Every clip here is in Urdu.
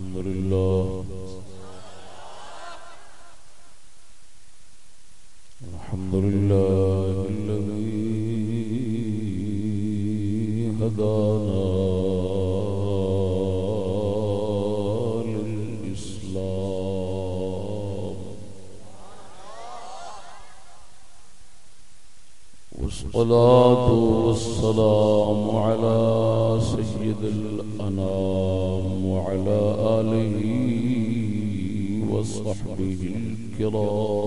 الحمد لله الحمد لله الذي هدانا للإسلام والصلاة والسلام على سيد الأنام وعلى وصحبه الكرام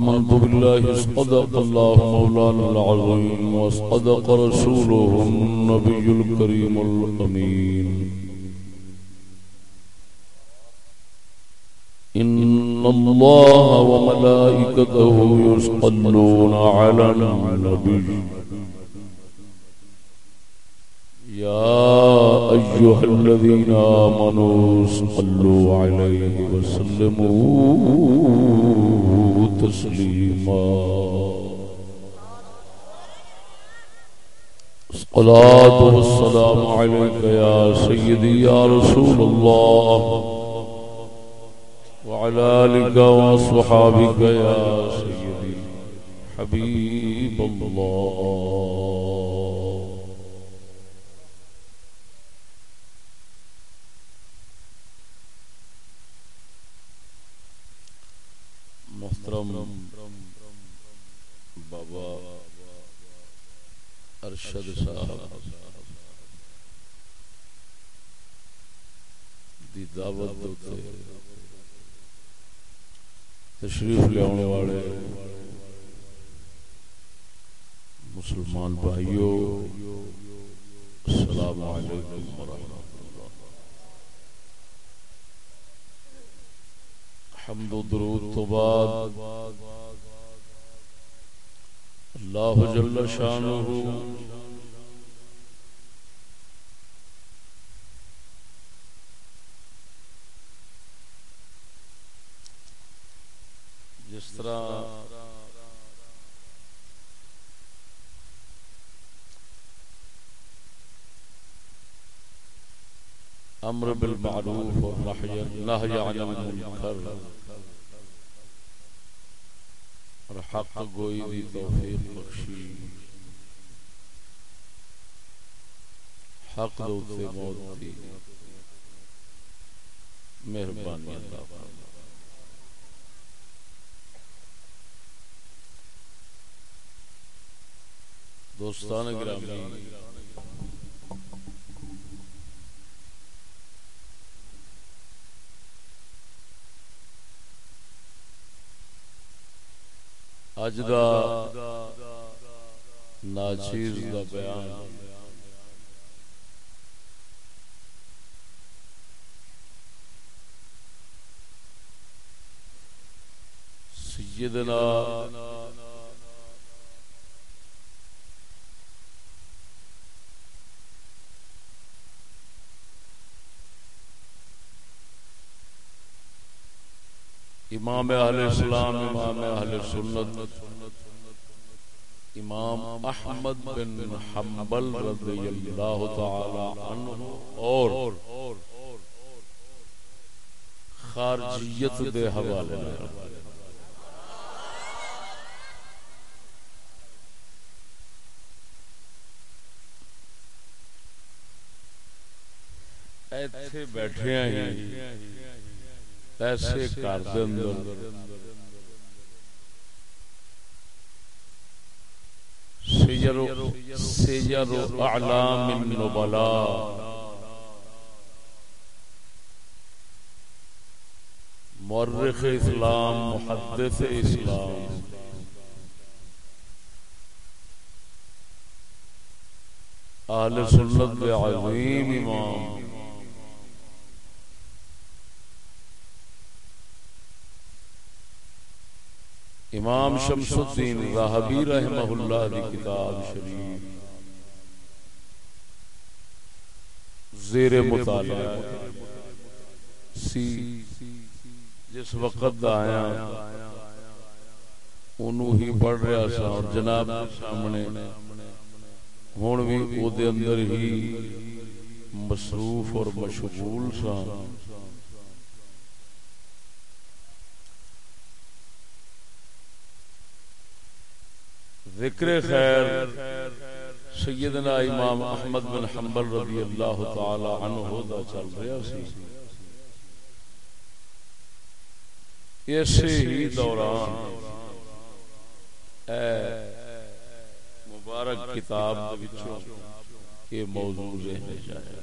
آمنت بالله صدق الله مولانا العظيم وصدق رسوله النبي الكريم الأمين. إن الله وملائكته يصلون على النبي. يا أيها الذين آمنوا صلوا عليه وسلموا. تسليما الصلاة والسلام عليك يا سيدي يا رسول الله وعلى آلك وصحابك يا سيدي حبيب الله ارشد صاحب۔ دی دعوت دوتے تشریف لے آنے والے۔ مسلمان بھائیوں السلام علیکم ورحمۃ اللہ۔ حمد و درود تو بعد اللہ جل شانہ جس طرح امر بالمعروف اور نہی عن المنکر۔ اور حق گوئی دی توفیق بخشی۔ حق دو سے موت دی۔ مہربانی عطا فرما دوستان گرامی. اج دا ناچیز دا بیان. سیدنا امام اہل اسلام، امام اہل سنت، امام احمد بن حنبل رضی اللہ تعالی عنہ اور خارجیت دے حوالے میں ایتھے بیٹھے ہیں۔ ایسے کر دے اندر سیر سیر اعلام النبلاء۔ مورخ اسلام، محدث اسلام۔ اہل سنت عظیم امام۔ امام شمس الدین راہبی رحمہ اللہ دی کتاب شریف۔ زیر مطالعہ۔ سی۔ جس وقت دا آیا انہوں ہی پڑھ رہا سا اور جناب سامنے۔ ہوں بھی او دے اندر ہی مصروف اور مشغول سا۔ ذکر خیر سیدنا امام احمد بن حنبل رضی اللہ تعالی عنہ دا چل رہا سی۔ اسی ہی دوران اے مبارک کتاب وچوں یہ موضوع ذہن جائے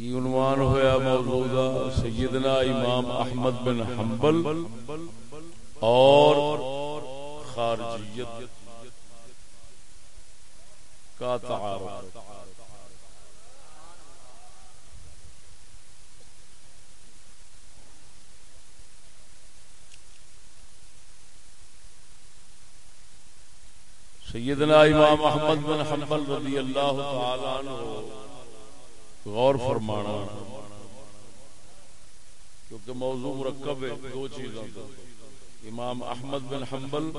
کی عنوان ہویا موضوع سیدنا امام احمد بن حنبل اور خارجیت کا تعارف۔ سیدنا امام احمد بن حنبل رضی اللہ تعالی عنہ غور فرمانا کیونکہ موضوع مرکب ہے، دو چیزوں کا امام احمد بن حنبل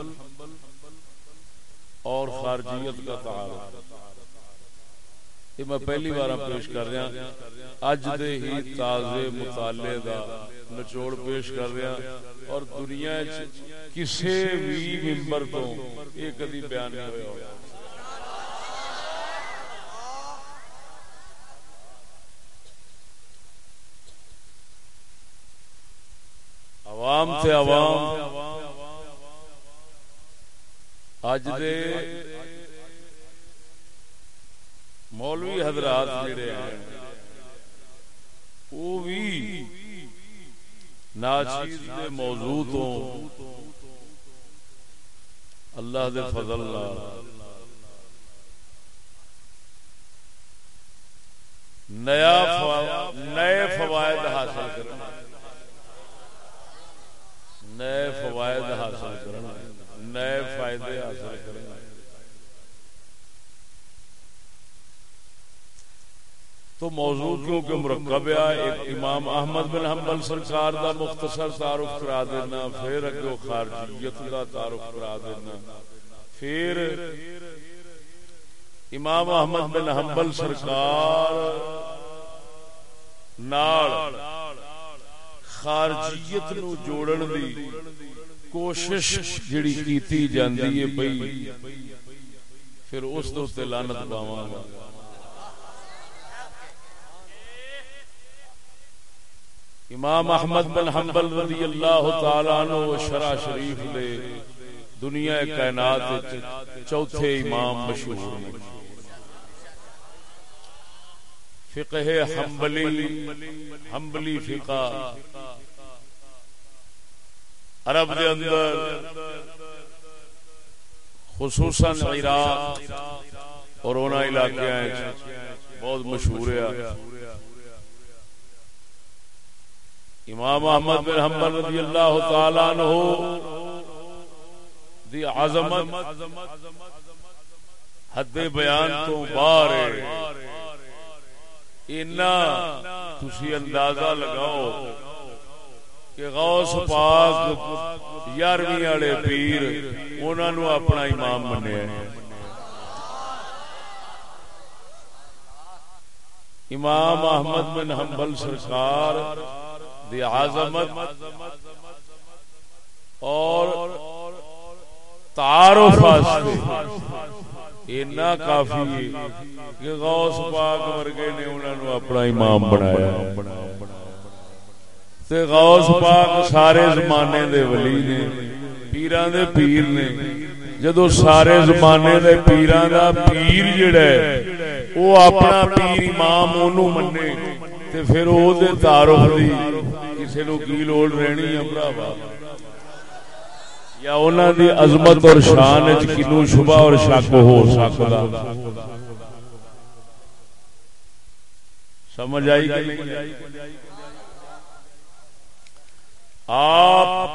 اور خارجیت کا تعارف۔ یہ میں پہلی بار پیش کر رہا اج دے ہی تازے مطالعے دا نچوڑ پیش کر رہا اور دنیا کسی بھی ممبر تو یہ کدی بیان نہیں ہوا عوام سے عوام۔ اج دے مولوی حضرات جڑے ہیں وہ بھی ناچیز دے موضوع تو اللہ دے فضل نیا نئے فوائد حاصل کرنا نئے فوائد حاصل کرنا نئے فائدے حاصل کرنا تو موضوع کیونکہ مرکب ہے، ایک امام احمد بن حنبل سرکار دا مختصر تعارف کرا دینا، پھر اگو خارجیت دا تعارف کرا دینا۔ پھر امام احمد بن حنبل سرکار نال خارجیت نو جوڑن دی کوشش جڑی کیتی جاندی ہے پئی پھر اس دے لعنت پاواں گا۔ امام احمد بن حنبل رضی اللہ تعالی عنہ شرع شریف دے دنیا کائنات چوتھے امام مشہور ہیں۔ فقہ حنبلی حنبلی فقہ۔ عرب دے اندر، خصوصا عراق اور اونا علاقے بہت مشہور ہے۔ امام احمد بن حنبل رضی اللہ تعالی عنہ دی عظمت حد بیان تو باہر ہے۔ اینا تسی اندازہ لگاؤ کہ غوث پاک یارویں والے پیر انہوں نے اپنا امام منیا امام احمد بن حنبل سرکار دی عظمت اور تعارف واسطے اینا کافی کہ غوث پاک ورگے نے انہوں نے اپنا امام بنایا تے غوث پاک سارے زمانے دے ولی نے پیران دے پیر نے جدو سارے زمانے دے پیران دا پیر جڑا ہے وہ اپنا پیر امام انہوں مننے تے پھر او دے تعارف دی کسے نو کی لوڑ رہنی ہے بھراوا یا انہوں دی عظمت اور شان وچ کینو شبہ اور شک ہو سکدا سمجھ آئی کہ نہیں آپ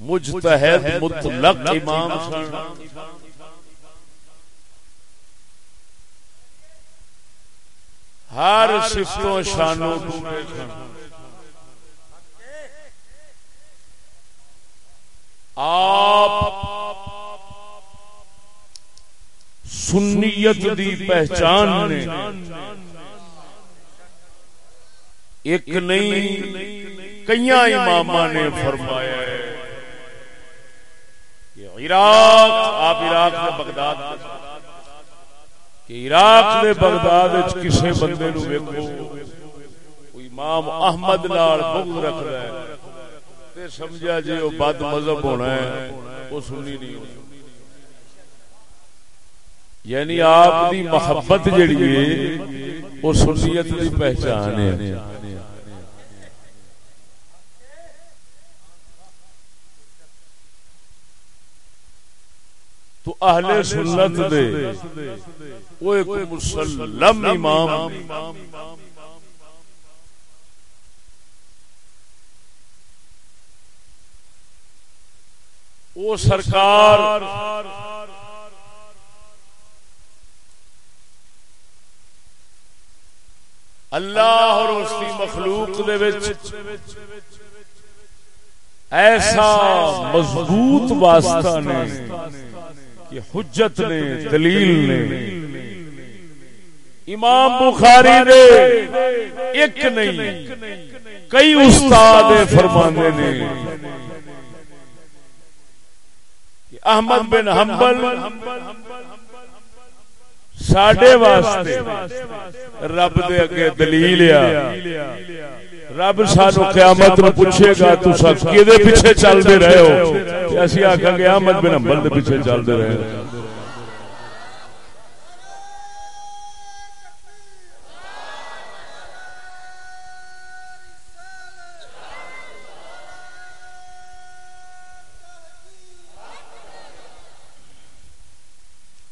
مجتہد مطلق امام سن۔ ہر صفتوں شانوں آپ سنیت دی پہچان نے ایک نہیں کئی امام نے فرمایا ہے۔ عراق آپ عراق میں بغداد کہ عراق دے بغداد کسے بندے نو ویکھو۔ امام احمد لال بغض رکھ رہا ہے۔ تے سمجھا جی وہ بد مذہب ہونا ہے وہ سنی نہیں یعنی آپ دی محبت جڑی ہے وہ سنیت دی پہچان ہے۔ تو اہل سنت دے۔ وہ ایک مسلم امام۔ وہ سرکار اللہ اور اس کی مخلوق دے وچ ایسا مضبوط واسطہ نے۔ کہ حجت نے دلیل نے۔ امام بخاری نے ایک نہیں۔ کئی استاد فرمانے نے۔ احمد بن حنبل ساڈے واسطے رب دے اگے دلیل رب سانو قیامت نو پوچھے گا تو سب کدے پیچھے چلتے رہے ہو؟ اسی آکھاں گے احمد بن حنبل دے پیچھے چلتے رہے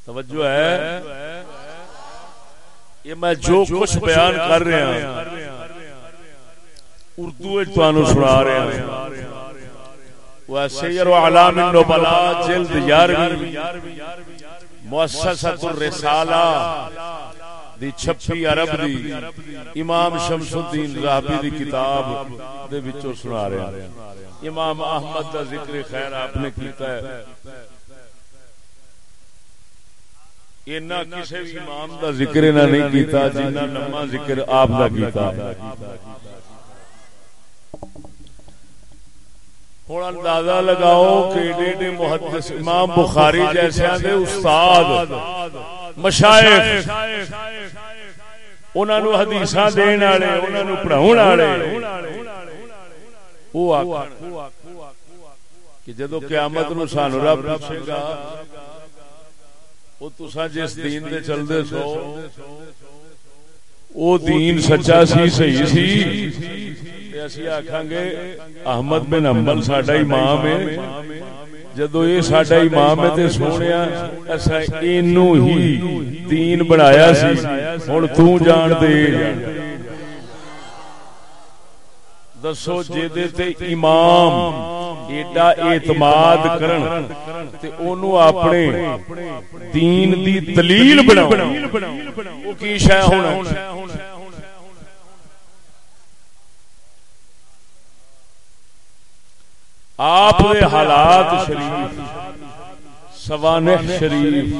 توجہ ہے۔ یہ میں جو کچھ بیان کر رہا ہوں۔ اردو سنا رہا ہوں علام النبلا جلد یارویں۔ مؤسسۃ الرسالہ دی چھپی عرب دی امام شمس الدین راہبی دی کتاب دے وچوں سنا رہا ہوں امام احمد دا ذکر خیر آپ نے کیتا ہے۔ اینا کسی امام دا ذکر نہ نہیں کیتا، جنہ لمحہ ذکر آپ دا کیتا ہوں اندازہ لگاؤ کہ ایڈے محدث امام بخاری جیسے دے استاد مشائخ انہاں نو حدیثاں دین والے انہاں نو پڑھاون والے وہ آکھن کہ جدو قیامت نو سانو رب پوچھے گا وہ تسا جس دین دے چل دے سو او دین سچا سی صحیح سی اسی آکھاں گے احمد بن حنبل ساڈا امام ہے جدو یہ ساڈا امام ہے تے سونیا اسا اینو ہی دین بنایا سی ہن تو جان دے دسو جے تے امام ایڈا اعتماد کرن تے اونوں اپنے دین دی دلیل بناؤ او کی شے ہونا آپ دے حالات شریف سوانح شریف۔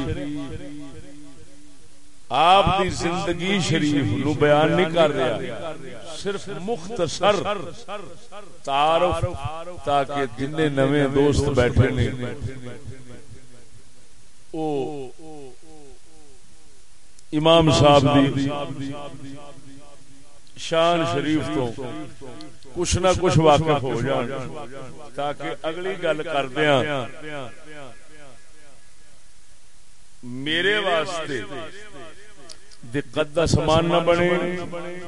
آپ دی زندگی شریف نو بیان نہیں کر رہا صرف مختصر تعارف تاکہ جن نوے دوست بیٹھے نے او امام صاحب دی شان شریف تو کچھ نہ کچھ واقف ہو جان، تاکہ اگلی گل کردیا میرے واسطے دقت دا سامان نہ بنے،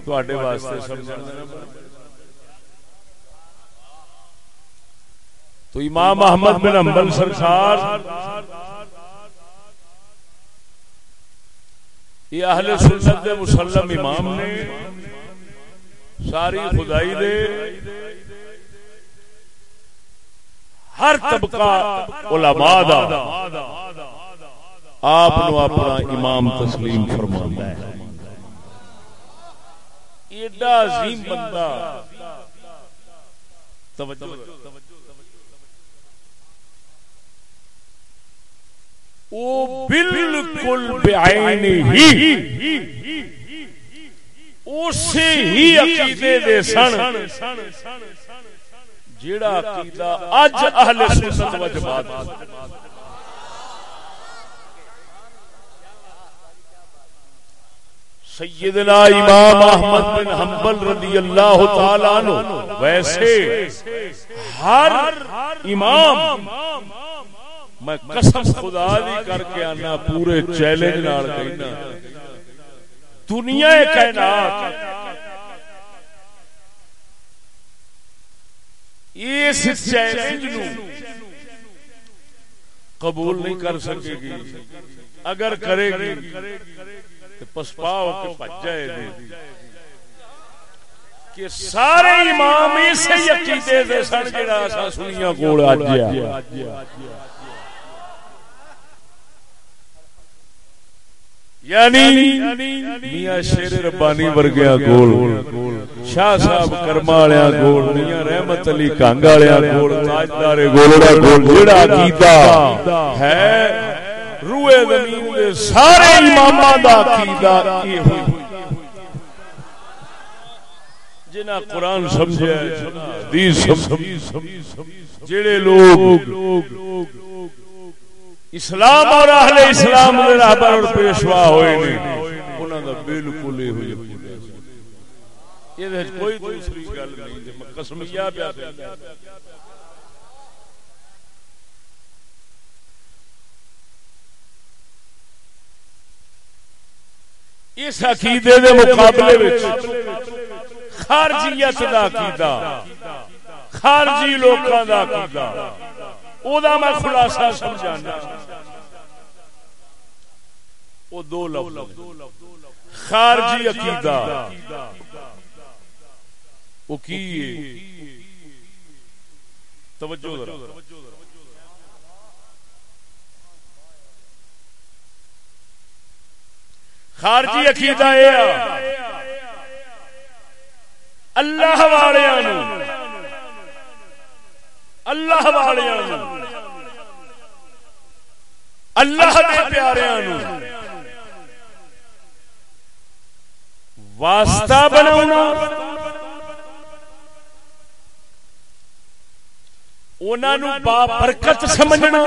تواڈے واسطے سمجھن نہ بنے۔ تو امام احمد بن حنبل سرکار، یہ اہل سنت مسلم امام نے ساری خدائی دے۔ ہر طبقہ علماء دا۔ آپ نو اپنا امام تسلیم فرما ہے۔ ایڈا عظیم بندہ۔ وہ بالکل بعین ہی۔ اسی ہی عقیدے دے سن۔ جیڑا عقیدہ اج اہل سنت و جماعت سیدنا امام احمد بن حنبل رضی اللہ تعالی عنہ ویسے ہر امام میں قسم خدا دی کر کے آنا پورے چیلنج نال کہنا۔ دنیا کائنات۔ اس چیلنج قبول نہیں کر سکے گی۔ اگر کرے گی پسپا ہو کے بچ جائے کہ سارے امام اسے عقیدے دے سن جڑا اسا سنیاں کول اج یعنی میاں شیر ربانی ورگیا کول شاہ صاحب کرما والیا کول میاں رحمت علی کانگ والیا کول تاجدار گولڑا کول جڑا عقیدہ ہے، روئے زمین دے سارے اماماں دا عقیدہ یہ ہوئی۔ جنہ قرآن سمجھے، حدیث سمجھے جڑے لوگ اسلام اور اہل اسلام دے رہبر اور پیشوا ہوئے نے انہاں دا بالکل ہی ہوئی یہ کوئی دوسری گل نہیں میں قسمیہ پیا اس عقیدے دے مقابلے خارجیت دا عقیدہ خارجی لوکاں دا عقیدہ۔ او دا میں خلاصہ سمجھانا۔ او دو لفظ خارجی عقیدہ۔ او کی توجہ ذرا۔ خارجی عقیدہ اللہ والوں اللہ والوں اللہ کے پیاروں واسطہ بنا برکت سمجھنا۔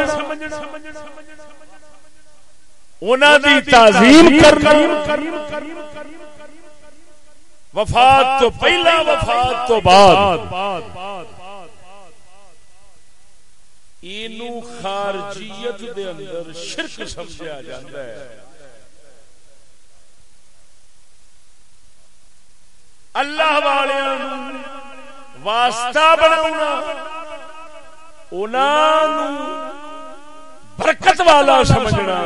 تعظیم وفات تو پہلا وفات تو بعد۔ خارجیت دے اندر شرک سمجھا جاتا ہے۔ اللہ والے واسطہ بنا برکت والا سمجھنا۔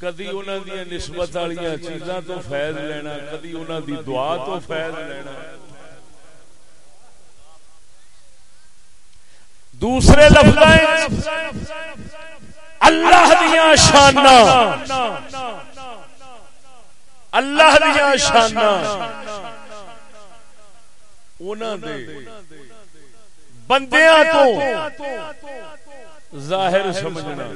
کدی انہوں دیا نسبت والی چیزاں تو فیض لینا، کدی انہوں دی دعا تو فیض لینا۔ دوسرے لفظ اللہ دیا شانا اللہ دیا شانا بندیاں تو ظاہر سمجھنا۔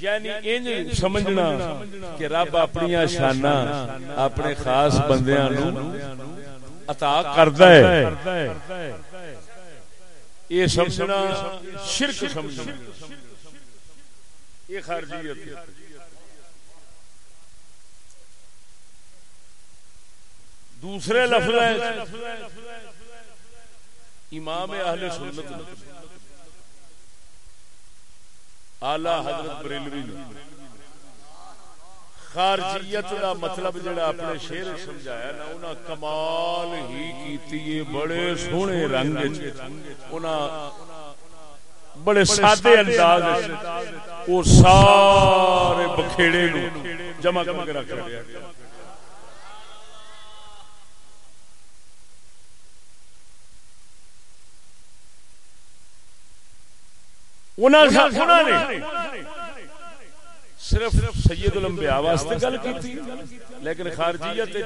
یعنی انج سمجھنا کہ رب اپنی شانہ اپنے خاص بندیاں نو عطا کردا ہے۔ یہ سمجھنا شرک سمجھنا۔ یہ خارجیت۔ دوسرے لفظ امام اہل سنت آلہ حضرت بریلوی خارجیت دا مطلب جڑا اپنے شیر سمجھایا نا انہاں کمال ہی کیتی ہے بڑے سونے رنگ انہاں بڑے سادے انداز وہ سارے بکھیڑے نو جمع کر کے رکھ رہے صرف سید الانبیاء واسطے گل کی لیکن خارجیت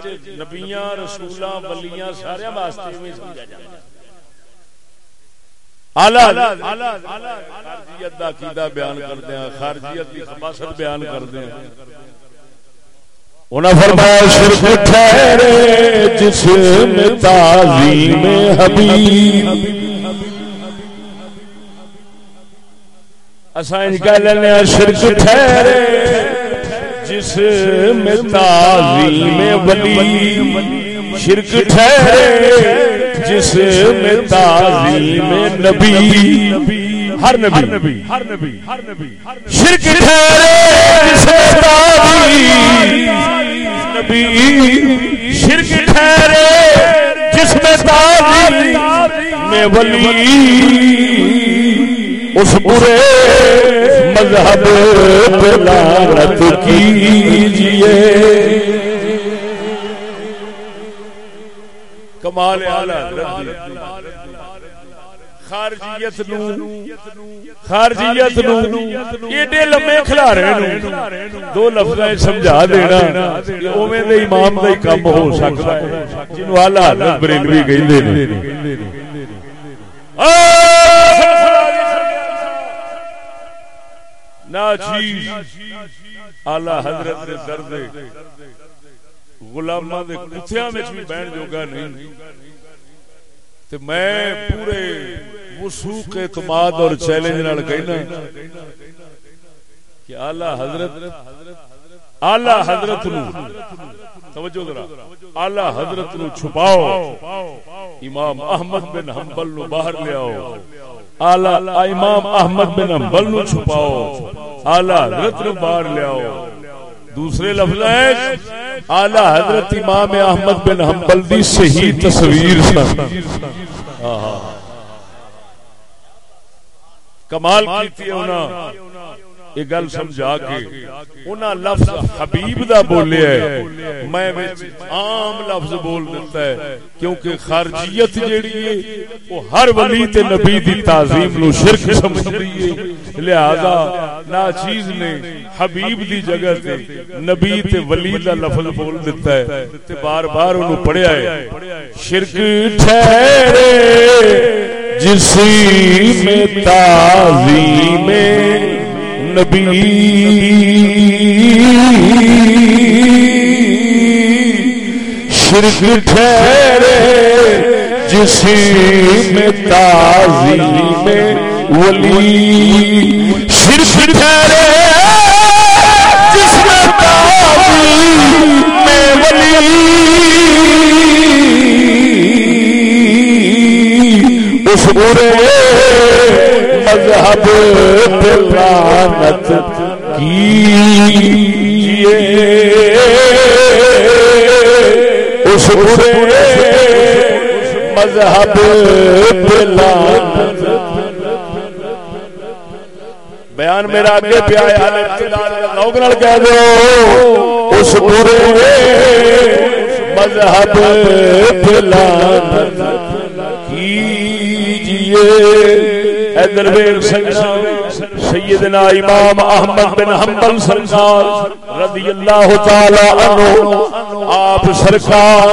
نبیاں رسولاں ولیاں سارے واسطے میں سمجھا جاتا خارجیت دا عقیدہ بیان کرتے ہیں خارجیت کی خباست بیان کرتے ہیں۔ انہاں فرمایا شرک ٹھہرے جس میں تعظیم حبیب۔ اسائن کہہ لینے شرک ٹھہرے جس میں تعظیم ولی شرک ٹھہرے جس میں تعظیم نبی ہر نبی ہر نبی ہر نبی شرک ٹھہرے جس میں تعظیم نبی شرک ٹھہرے جس میں تعظیم میں ولی اس برے مذہب لانت کیجیے۔ کمال خارجیت خارجیت ایڈے لمے کھلارے دو لفظ سمجھا دینا اوے دے امام دا کم ہو سکتا ہے۔ جنوں اعلی حضرت بریلوی کہندے نے۔ ناچیز آلہ حضرت دے درد غلامہ دے کتھیاں میں بھی بین جوگا نہیں۔ تے میں پورے وسوق اعتماد اور چیلنج نال کہنا کہ آلہ حضرت آلہ حضرت نو، توجہ ذرا آلہ حضرت نو چھپاؤ۔ امام احمد بن حنبل نو باہر لے آؤ۔ امام احمد بن حنبل نو چھپاؤ اعلی حضرت نو باہر لیاؤ دوسرے لفظ ہے اعلی حضرت امام احمد بن حنبل دی صحیح تصویر سن۔ کمال کیتی ہے انہاں۔ یہ گل سمجھا کے انہاں لفظ حبیب دا بولیا ہے میں عام لفظ بول دیتا ہے کیونکہ خارجیت جیڑی ہے وہ ہر ولی تے نبی دی تعظیم نو شرک سمجھ رہی ہے۔ لہذا ناچیز نے حبیب دی جگہ تے نبی تے ولی دا لفظ بول دیتا ہے۔ تے بار بار انہوں پڑھیا ہے۔ شرک ٹھہرے جسی میں تعظیم میں نبی. شرک ٹھہرے جس میں تازی میں ولی. شرک ٹھہرے جس میں تازی میں ولی. اس برے مذہب پلانت کیجیے اس برے مذہب پلانت بیان میرا آگے پہ آیا لوگ نال کہہ دو۔ اس برے مذہب پلانت کیجیے ادھر ویر سیدنا امام احمد بن حنبل سرکار رضی اللہ تعالی عنہ، آپ سرکار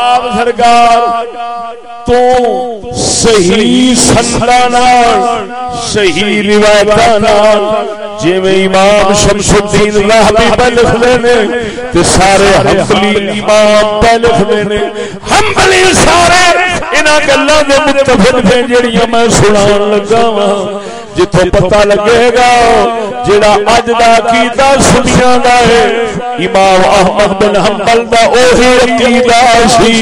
آپ سرکار، تو صحیح سنتانا صحیح روایتانا جی میں امام شمس الدین راہبی پہ لکھ لینے تے سارے حنبلی امام پہ لکھ لینے حنبلی سارے انہاں گلاں دے متفق ہیں جڑیاں میں سنان لگا ہاں جتوں پتہ لگے گا جڑا اج دا عقیدہ سنیاں دا ہے امام احمد بن حنبل دا اوہی عقیدہ سی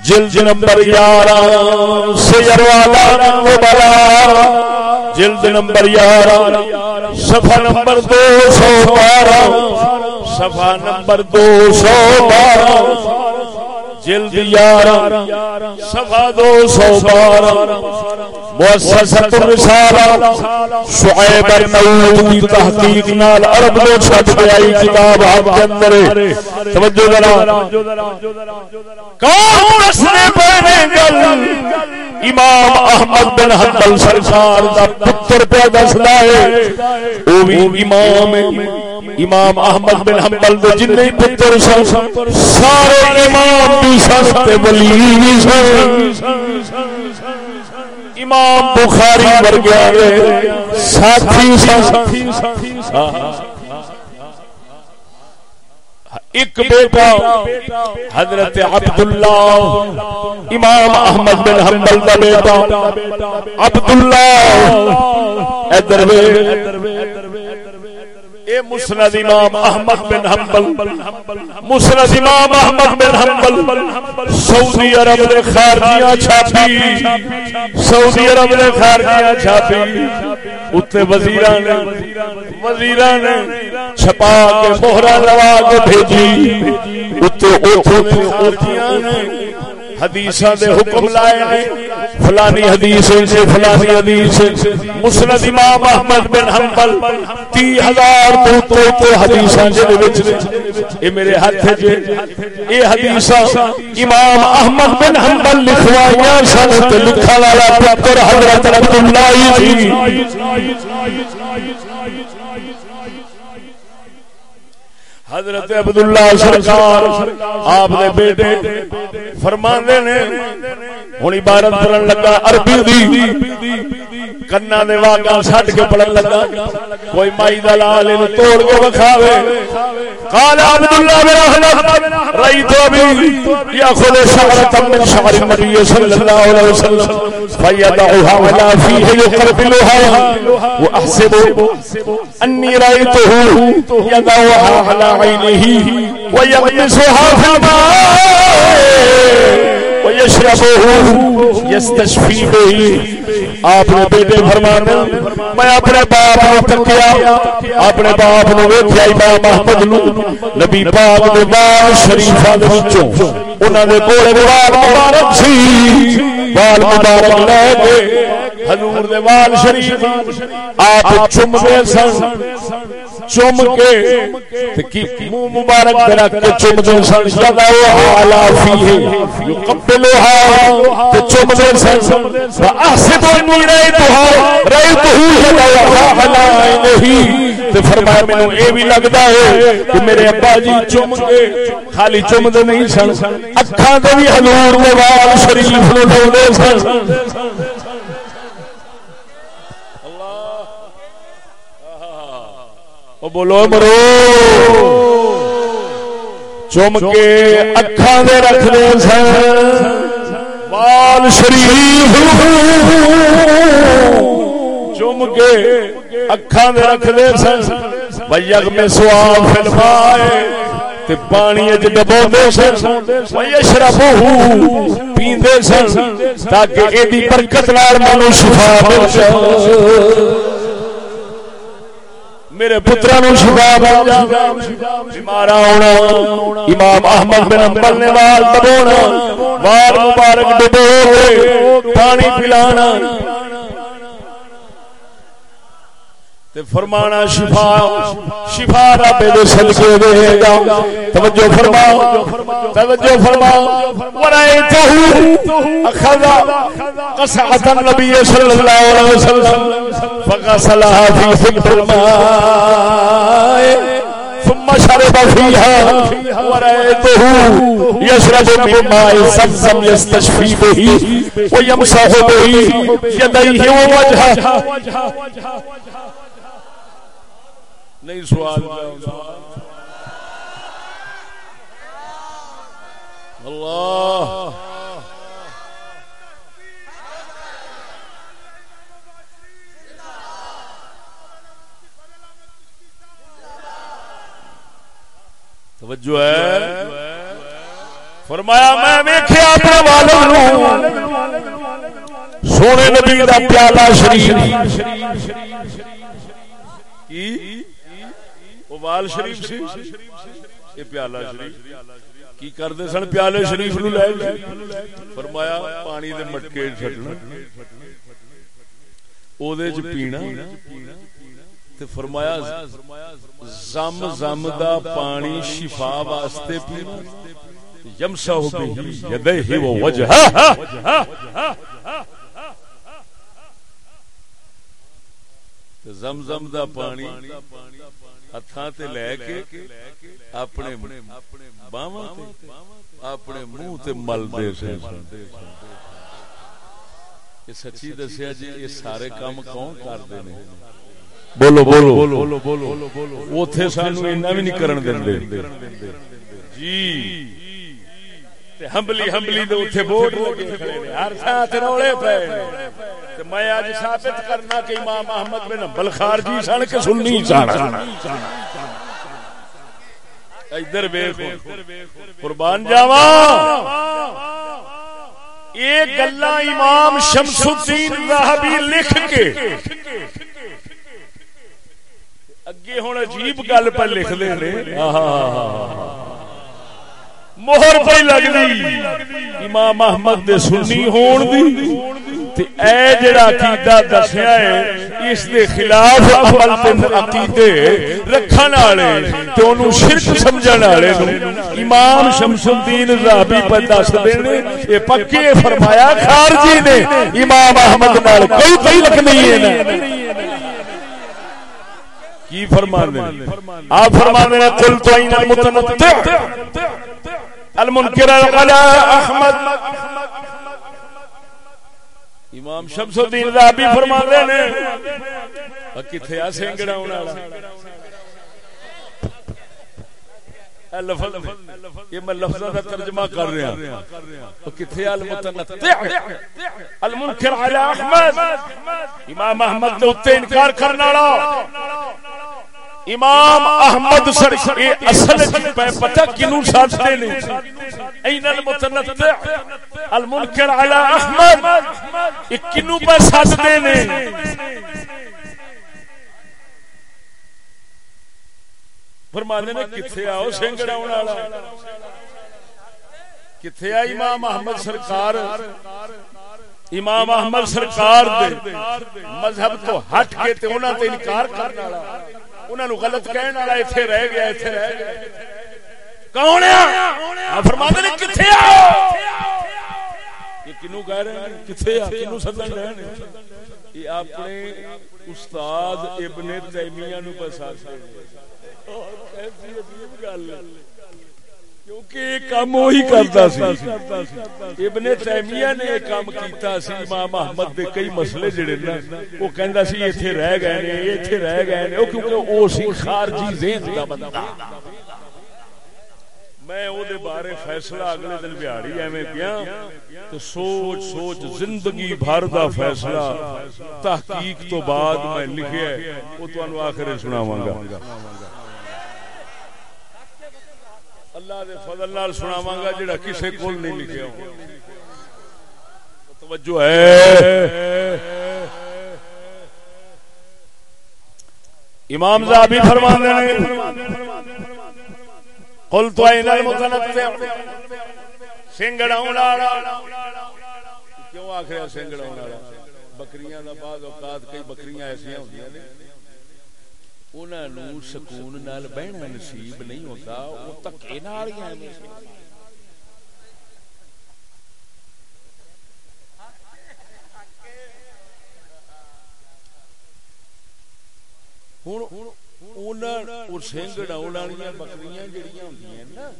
جلد نمبر یارہ، سیر والا بلا جلد نمبر یارہ، صفحہ نمبر دو سو بارہ۔ صفحہ نمبر دو سو بارہ۔ جلد یارہ، صفحہ دو سو بارہ۔ مؤسسۃ الرسالہ، شعیب النووی کی تحقیق نال عرب میں چھپ کے آئی کتاب آپ کے اندر توجہ ذرا۔ کون دسنے پہنے گل؟ امام احمد بن حنبل سرکار دا پتر پہ دسدا ہے۔ او بھی امام امام احمد بن حنبل دے جنے پتر سن، سارے امام بھی سن تے ولی بھی سن۔ امام بخاری ورگیا ساتھی ساتھی ایک بیٹا حضرت عبداللہ، امام احمد بن حنبل دا بیٹا۔ عبداللہ ادھر اے مسند امام احمد بن حنبل، مسند امام احمد بن حنبل، سعودی عرب نے خارجیاں چھاپی، سعودی عرب نے خارجیاں چھاپی اتنے وزیراں نے وزیراں نے چھپا کے مہرا لوا کے بھیجی اتنے اوتھیاں نے حدیثاں دے حکم لائے نے۔ فلانی حدیث سے فلانی حدیث۔ مسند امام احمد بن حنبل تی ہزار تو تو تو حدیثاں دے وچ اے میرے ہاتھ جے۔ اے حدیثاں امام احمد بن حنبل لکھوائیاں سن تے لکھن والا پتر حضرت عبداللہ جی۔ حضرت عبداللہ سرکار آپ نے بیٹے فرمانے نے ہوں عبارت پڑھن لگا عربی دی۔ کنا دے واگا سٹ کے پڑھن لگا کوئی مائی دا لال توڑ کے وکھاوے قال عبد الله بن احمد رايت ابي ياخذ شعره من شعر النبي صلى الله عليه وسلم فيدعها ولا فيه يقبلها واحسب اني رايته يدعها على عينه ويغمسها في الماء ويشربه يستشفي به آپ نے بیٹے فرمانا میں اپنے باپ نو تکیا اپنے باپ نو ویکھیا امام احمد نو۔ نبی پاک دے بال شریفاں دے وچوں۔ انہاں دے کول وال مبارک سی۔ وال مبارک لے کے حضور دے وال شریف۔ آپ چم دے سن۔ چم کے منہ مبارک کے چم دے سن سدا حالا فیہ یقبلها تے چم دے سن۔ انی رایتها رایتہ تے فرمایا مینوں اے بھی لگدا ہے کہ میرے ابا جی چم کے خالی چم دے نہیں سن۔ اکھاں تے بھی حضور دے وال شریف نو دے سن بولو مرو۔ چم کے اکھان دے رکھنے سن۔ بال شریف۔ چم کے اکھان دے رکھنے سن۔ بیگ میں سواب فلمائے تے پانی اج ڈبو سن۔ یشربو پیندے سن تاکہ ایدی برکت نال منو شفا مل جائے۔ میرے پترا نو شفا بیمار ہونا، امام احمد بن حنبل نے وال دبونا وال مبارک دبو پانی پلانا۔ فرمانا شفا شفا رب دے صدقے دے گا توجہ فرماؤ توجہ فرماؤ۔ ورائتہ اخذ قصعۃ النبی صلی اللہ علیہ وسلم فغسلها في فکر الماء ثم شرب فيها ورأيته يشرب من ماء زمزم يستشفي به ويمسح به يديه ووجهه نہیں سوال اللہ۔ توجہ ہے۔ فرمایا، میں ویکھیا اپنے والوں سونے نبی دا پیالہ شریف۔ کی؟ وال شریف سی؟ یہ پیالہ شریف۔ کی کرتے سن پیالے شریف نو لے فرمایا پانی دے مٹکے چھٹنا۔ او دے چ پینا۔ تے فرمایا زم زم دا پانی شفا واسطے پینا۔ یمسح به یدیہ و وجہہ زمزم دا پانی ہاتھاں تے لے کے اپنے باواں تے اپنے منہ تے مل دے سن۔ یہ سچی دسیا جی یہ سارے کام کون کردے نے بولو بولو۔ بولو بولو بولو اوتھے سانو اینا بھی نہیں کرن دیندے جی۔ ہمبلی ہمبلی دے اوتھے بورڈ لگے کھڑے نے۔ ہر تھاں تے رولے پے۔ نے میں اج ثابت کرنا کہ امام احمد بن حنبل خارجی سن کے سنی سن۔ ادھر ویکھو قربان جاواں۔ یہ گلا امام شمس الدین راہبی لکھ کے۔ اگے ہوں عجیب گل پہ لکھ دے مہر پہ لگتی امام احمد دے سنی ہون دی۔ تے اے جڑا عقیدہ دسیا ہے، اس دے خلاف عمل تے عقیدے رکھن والے تے اونوں شرک سمجھن والے نو۔ امام شمس الدین زاہبی پہ دس دے نے اے پکے فرمایا، خارجی نے امام احمد نال کوئی تعلق نہیں ہے کی فرمانے آپ فرمانے نے، قل تو این المتنطع۔ المنکر علی احمد. امام شمس الدین ذهبی فرماندے نے. کتے آ سنگڑا ہونا یہ میں کا ترجمہ کر رہا. ہوں کتنے المتنطع. المنکر علی احمد. امام احمد انکار کرنے والا. امام احمد سر اصل پتہ کنو ساتھتے نے این المتنطع المنکر علی احمد۔ یہ کنو پہ ساتھتے نے فرمانے نے کتھے آؤ سنگڑا والا؟ کتھے آ امام احمد سرکار؟ امام احمد سرکار دے مذہب تو ہٹ کے تے انہاں تے انکار کرنا والا۔ انہاں نو غلط کہن والا ایتھے رہ گیا، ایتھے رہ گیا۔ کون ہے؟ فرماتے نے، کتھے آؤ یہ کنو کہہ رہے ہیں؟ کتھے آ؟ کنو سدن رہے ہیں؟ یہ اپنے استاد ابن تیمیہ نو پسند کیونکہ کام وہی کرتا سی۔ ابن تیمیہ نے کام کیتا سی، امام احمد دے کئی مسئلے جڑے نا، وہ کہندا سی ایتھے رہ گئے نے، ایتھے رہ گئے نے کیونکہ او سی خارجی ذہن دا بندہ۔ میں او دے بارے فیصلہ اگلے دن بہاڑی ایویں تو سوچ سوچ زندگی بھر دا فیصلہ تحقیق تو بعد میں لکھیا او تانوں آخر سناواں گا۔ اللہ دے فضل نال سناواں گا جڑا کسے کول نہیں لکھیا ہو توجہ ہے۔ امام زابی فرماندے نے۔ قلت اين المتنطع سنگڑاون والا کیوں آکھیا سنگڑاون والا بکریاں دا بعض اوقات کئی بکریاں ایسیاں ہوندیاں نے۔ انہاں نو سکون نال بہنا نصیب نہیں ہوتا وہ تکے نال ہی بکریاں جڑیاں ہوندیاں نا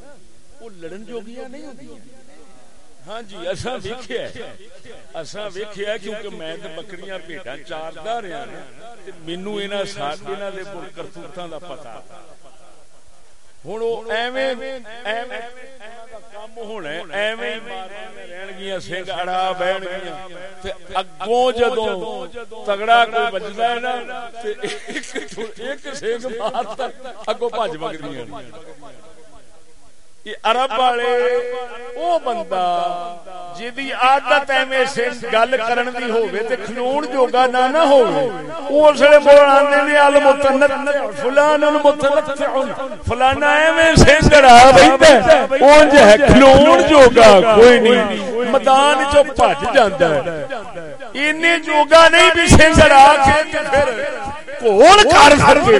وہ لڑن جوگیاں نہیں ہوندیاں ہاں جی اصا ویکیا اصا ویکیا کیونکہ میں بکریاں بھیٹا چاردا رہا مینو کرتوتوں کا پتا ہونا ایویں سنگ اڑا بہن اگوں تگڑا کوئی بجتا ہے نا ایک سنگ مارتا اگوں بج بکری عرب والے، وہ بندہ جدی عادت ایویں سے گل کرن دی ہوے تے کھلون جوگا نہ نہ ہوے اس ویلے بولان دے ال متنت فلان المتنت فلانا ایویں سے گڑا بیندا اونج ہے، کھلون جوگا کوئی نہیں۔ میدان چ بھج جاندا ہے۔ اینے جوگا نہیں بھی سنگڑا کے پھر کول کر سکے۔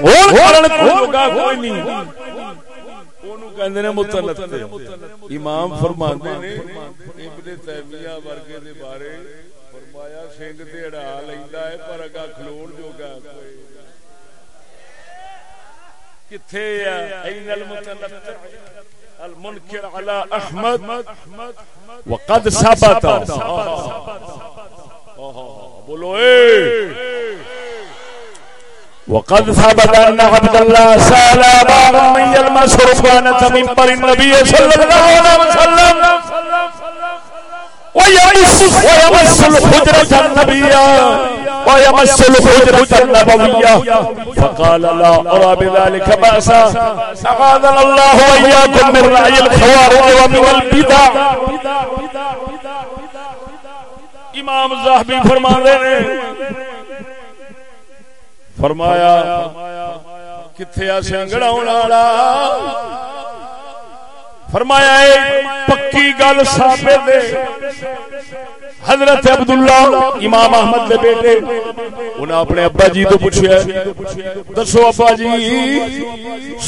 کول کرن جوگا کوئی نہیں۔ امام فرماندے نے ابن تیمیہ ورگے دے بارے فرمایا سنگ تے اڑا لیندا ہے پر اگا کھلون جوگا کوئی۔ کتھے یا این المتنطع المنکر علی احمد۔ وقد ثبت۔ بولو اے۔ وقد ثبت ان عبد الله سال بعض من يلمس ركبانة منبر النبي صلى الله عليه وسلم ويمس ويمس الحجرة النبية. ويمس الحجرة النبوية. فقال لا أرى بذلك بأسا. أعاذنا الله وإياكم من رأي الخوارج ومن البدع. امام زاہبی فرما دے فرمایا کتنے آسنگڑا والا? فرمایا پکی گل سابے دے حضرت عبداللہ امام احمد دے بیٹے، انہاں اپنے ابا جی تو پوچھیا، دسو ابا جی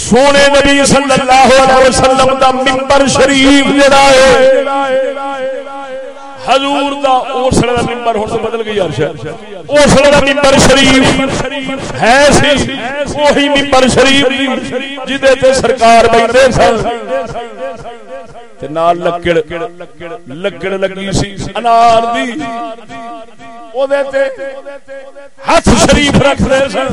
سونے نبی صلی اللہ علیہ وسلم دا منبر شریف جڑا ہے حضور دا اوسڑا دا ممبر ہن تو بدل گئی عرش اوسڑا دا ممبر شریف ہے سی۔ وہی ممبر شریف جدے تے سرکار بیٹھے سن۔ تے نال لکڑ لکڑ لگی سی انار دی۔ او دے تے ہاتھ شریف رکھ دے سن۔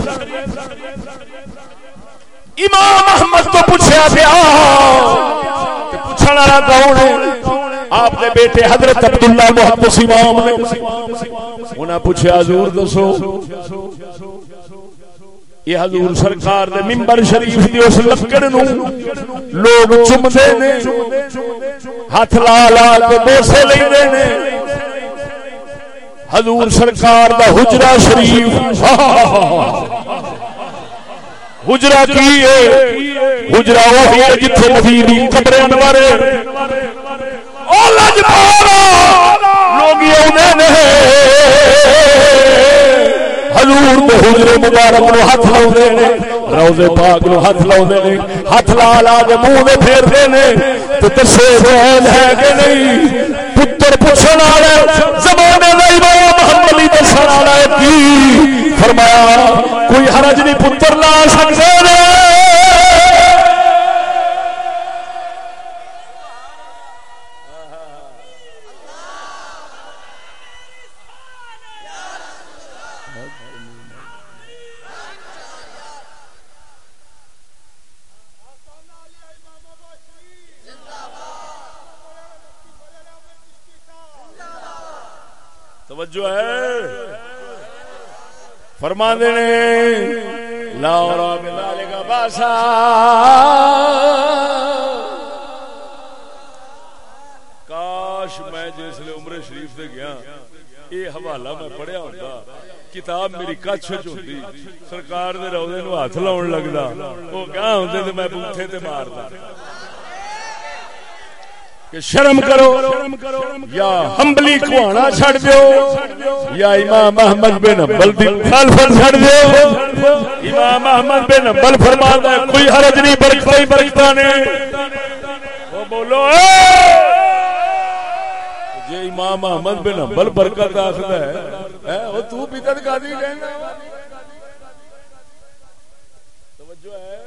امام احمد تو پوچھا پیا کہ پوچھنا والا کون ہے؟ آپ نے بیٹے حضرت عبداللہ محمد امام نے انہیں پوچھا حضور دسو، یہ حضور سرکار دے منبر شریف دی اس لکڑ نو لوگ چمدے نے، ہاتھ لا لا کے بوسے لیندے نے۔ حضور سرکار دا حجرہ شریف، حجرہ کی ہے؟ حجرہ وہی ہے جتھے نبی دی قبر انور حضور حجرے مبارک نو ہاتھ لاؤ نے روزے پاک نو ہاتھ لاؤ نے ہاتھ لا لا کے منہ پھیرتے نے تو دسے ہے کہ نہیں پتر پوچھنے والے زمانے کا امام محمد علی دسن والا کی فرمایا کوئی حرج نہیں پتر لا سکتے فرما دینے لاورا بلالے کا باسا کاش میں جس لیے عمر شریف دے گیا یہ حوالہ میں پڑھیا ہوتا کتاب میری کچھ ہوتی سرکار دے روزے نو ہاتھ لاؤن لگدا۔ وہ کہاں ہوندے تے میں بوٹھے تے ماردا۔ کہ شرم کرو یا ہمبلی کھوانا چھڑ دیو یا امام احمد بن حنبل دی مخالفت چھڑ دیو۔ امام احمد بن حنبل فرماتا ہے، کوئی حرج نہیں برکتا ہی برکتا نے۔ وہ بولو جے امام احمد بن حنبل برکت آخدا ہے، اے وہ تو بدعت کا دی کہنا توجہ ہے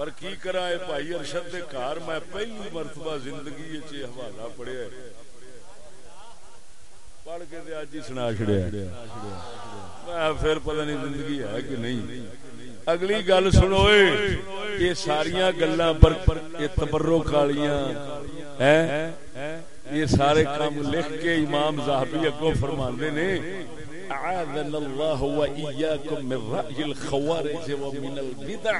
پر کی کرا ہے بھائی ارشد دے گھر میں پہلی مرتبہ زندگی وچ حوالہ پڑھیا ہے۔ پڑھ کے تے اج ہی سنا چھڑیا میں پھر پتہ نہیں زندگی ہے کہ نہیں۔ اگلی گل سنو یہ ساریاں گلاں پر یہ تبرک والیاں، ہیں؟ یہ سارے کام لکھ کے امام زاہبی اگوں فرماندے نے۔ اعاذنا اللہ و ایاکم من رأی الخوارج و من البدع۔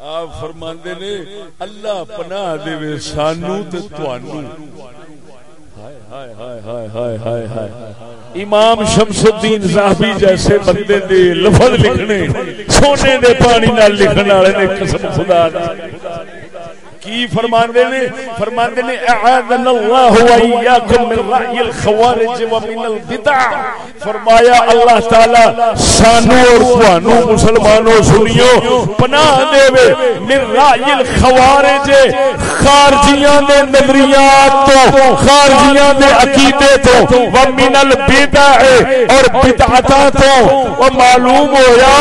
آپ فرماندے نے، اللہ پناہ دے وے سانو تے توانو۔ امام شمس الدین زاہبی جیسے بندے دے لفظ لکھنے، سونے دے پانی نال لکھن والے نے قسم خدا دی۔ کی فرماندے نے؟ فرماندے نے، اعاذنا اللہ و ایاکم من رأی الخوارج و من البدع. فرمایا، اللہ تعالی سانو اور تھانو مسلمانوں سنیو، پناہ دے وے من رأی الخوارج، خارجیاں دے نظریات تو، خارجیاں دے عقیدے تو، و من البدع اور بدعتاں تو، و معلوم ہویا،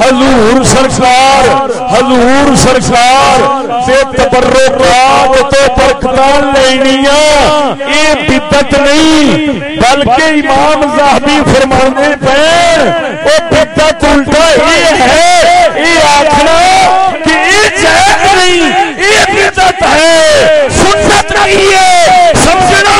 حضور سرکار حضور سرکار سے تبر تو برکتان لینیاں اے بدت نہیں، بلکہ امام زاہبی فرمانے پہ او بدت الٹا یہ ہے، یہ آخنا کہ یہ نہیں، یہ بدت ہے، سنت نہیں ہے۔ سمجھنا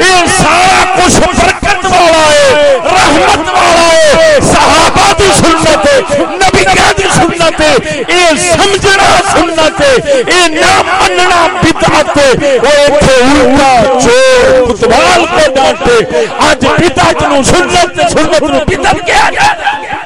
یہ سارا کچھ برکت والا ہے، رحمت والا ہے۔ صحابہ دی سنت ہے، نبی دی سنت اے سمجھنا سنت اے نہ مننا بدعت ہے۔ وہ ایتھے الٹا چور کتوال کو ڈانٹے اج بدعت نو سنت سنت نو بدعت کیا جاتا ہے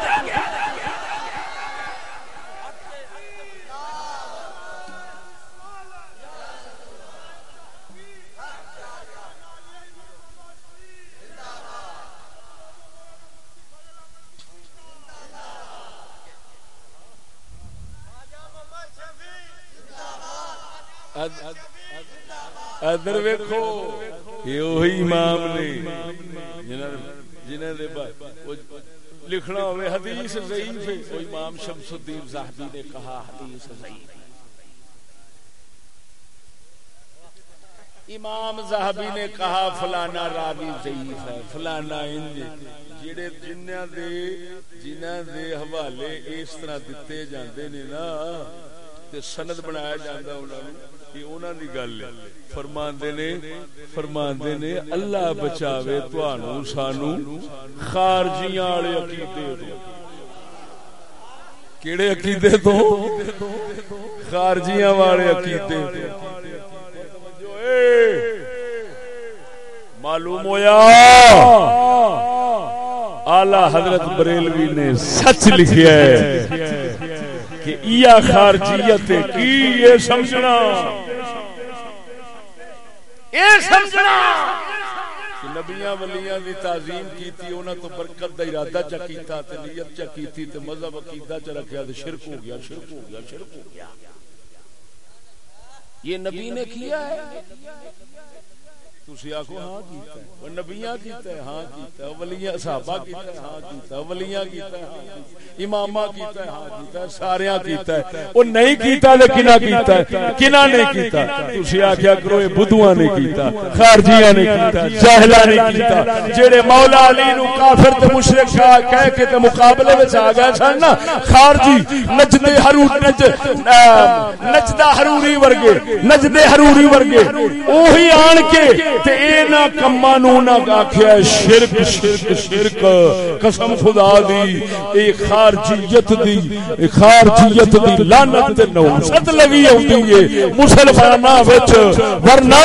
ادھر ویکھو، یہ وہی امام نے جنہاں دے لکھنا ہوئے حدیث ضعیف ہے۔ وہ امام شمس الدین زاہبی نے کہا حدیث ضعیف امام زاہبی نے کہا فلانا راوی ضعیف ہے۔ فلانا انج، جڑے جنہاں دے جنہاں دے حوالے اس طرح دتے جاندے نے نا، تے سند بنایا جاندا انہاں نوں۔ فرماندے نے فرماندے نے اللہ بچاوے تانوں سانو خارجیاں والے عقیدے تو۔ کیڑے عقیدے تو؟ خارجیاں والے عقیدے تو۔ معلوم ہویا؟ اعلی حضرت بریلوی نے سچ لکھیا ہے۔ کہ ایا خارجیت کی یہ سمجھنا؟ یہ سمجھنا؟ نبیاں ولیاں دی تعظیم کیتی، انہاں تو برکت دا ارادہ چا کیتا، تے نیت چا کیتی، تے مذہب عقیدہ چا رکھیا، تے شرک ہو گیا، شرک ہو گیا، شرک ہو گیا۔ یہ نبی نے کیا ہے؟ تسی آکھو ہاں کیتا ہے وہ نبیاں کیتا ہے ہاں کیتا ہے ولیاں صحابہ کیتا ہے ہاں کیتا ہے ولیاں کیتا ہے امامہ کیتا ہے ہاں کیتا ہے کیتا ہے وہ نہیں کیتا تے کنا کیتا ہے کنا نے کیتا تسی آکھیا کرو اے بدھواں نے کیتا خارجیاں نے کیتا جاہلاں نے کیتا جڑے مولا علی نو کافر تے مشرک کہہ کے تے مقابلے وچ آ گئے سن نا خارجی نجد حرور نج نجدہ حروری ورگے نجد حروری ورگے اوہی آن کے تے اے نہ کما نو نہ آکھیا شرک شرک شرک، قسم خدا دی، اے خارجیت دی، اے خارجیت دی لعنت تے نوست لگی ہوندی ہے۔ مسلماناں وچ، ورنہ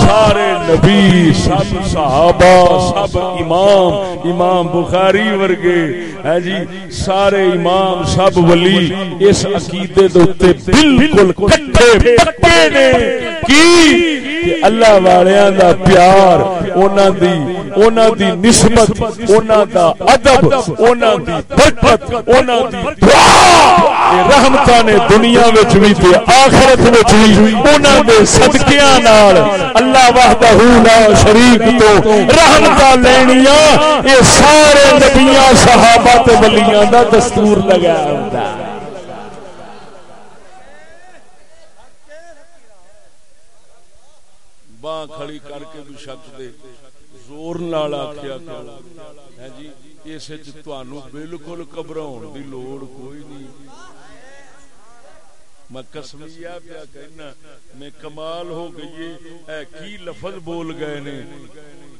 سارے نبی، سب صحابہ، سب امام امام بخاری ورگے، ہے جی سارے امام، سب ولی اس عقیدے دے بالکل کٹھے پکے نے۔ کی؟ کہ اللہ والیاں دا پیار، انہاں دی انہاں دی نسبت، انہاں دا ادب، انہاں دی برکت، انہاں دی دعا اے رحمتاں نے دنیا وچ وی تے آخرت وچ وی انہاں دے صدقیاں نال اللہ وحدہ لا شریک تو رحمتاں لینیاں۔ اے سارے نبیاں، صحابہ تے ولیاں دا دستور لگایا ہوندا۔ ہے باں کھڑی کر کے بھی شخص دے زور نال آکھیا کرو ہے جی اس وچ تانوں بالکل گھبراؤن دی لوڑ کوئی نہیں میں قسمیہ پیا کہنا میں کمال ہو گئی اے کی لفظ بول گئے نے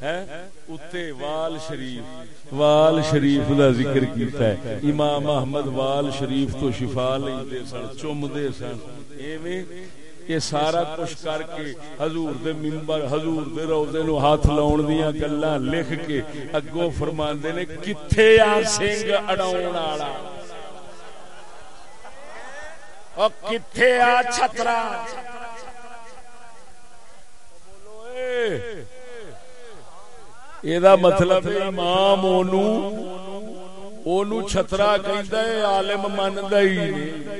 ہے اتے وال شریف وال شریف دا ذکر کیتا ہے امام احمد وال شریف تو شفا لیندے سن چم دے سن ایویں یہ سارا کچھ کر کے حضور دے ممبر حضور دے روزے نو ہاتھ لاؤن دیاں گلاں لکھ کے اگوں فرماندے نے، کتھے آ سنگ اڑاون والا او کتھے آ چھترا؟ یہ مطلب امام اونوں اونوں چھترا کہندا ہے، عالم مندا ہی نہیں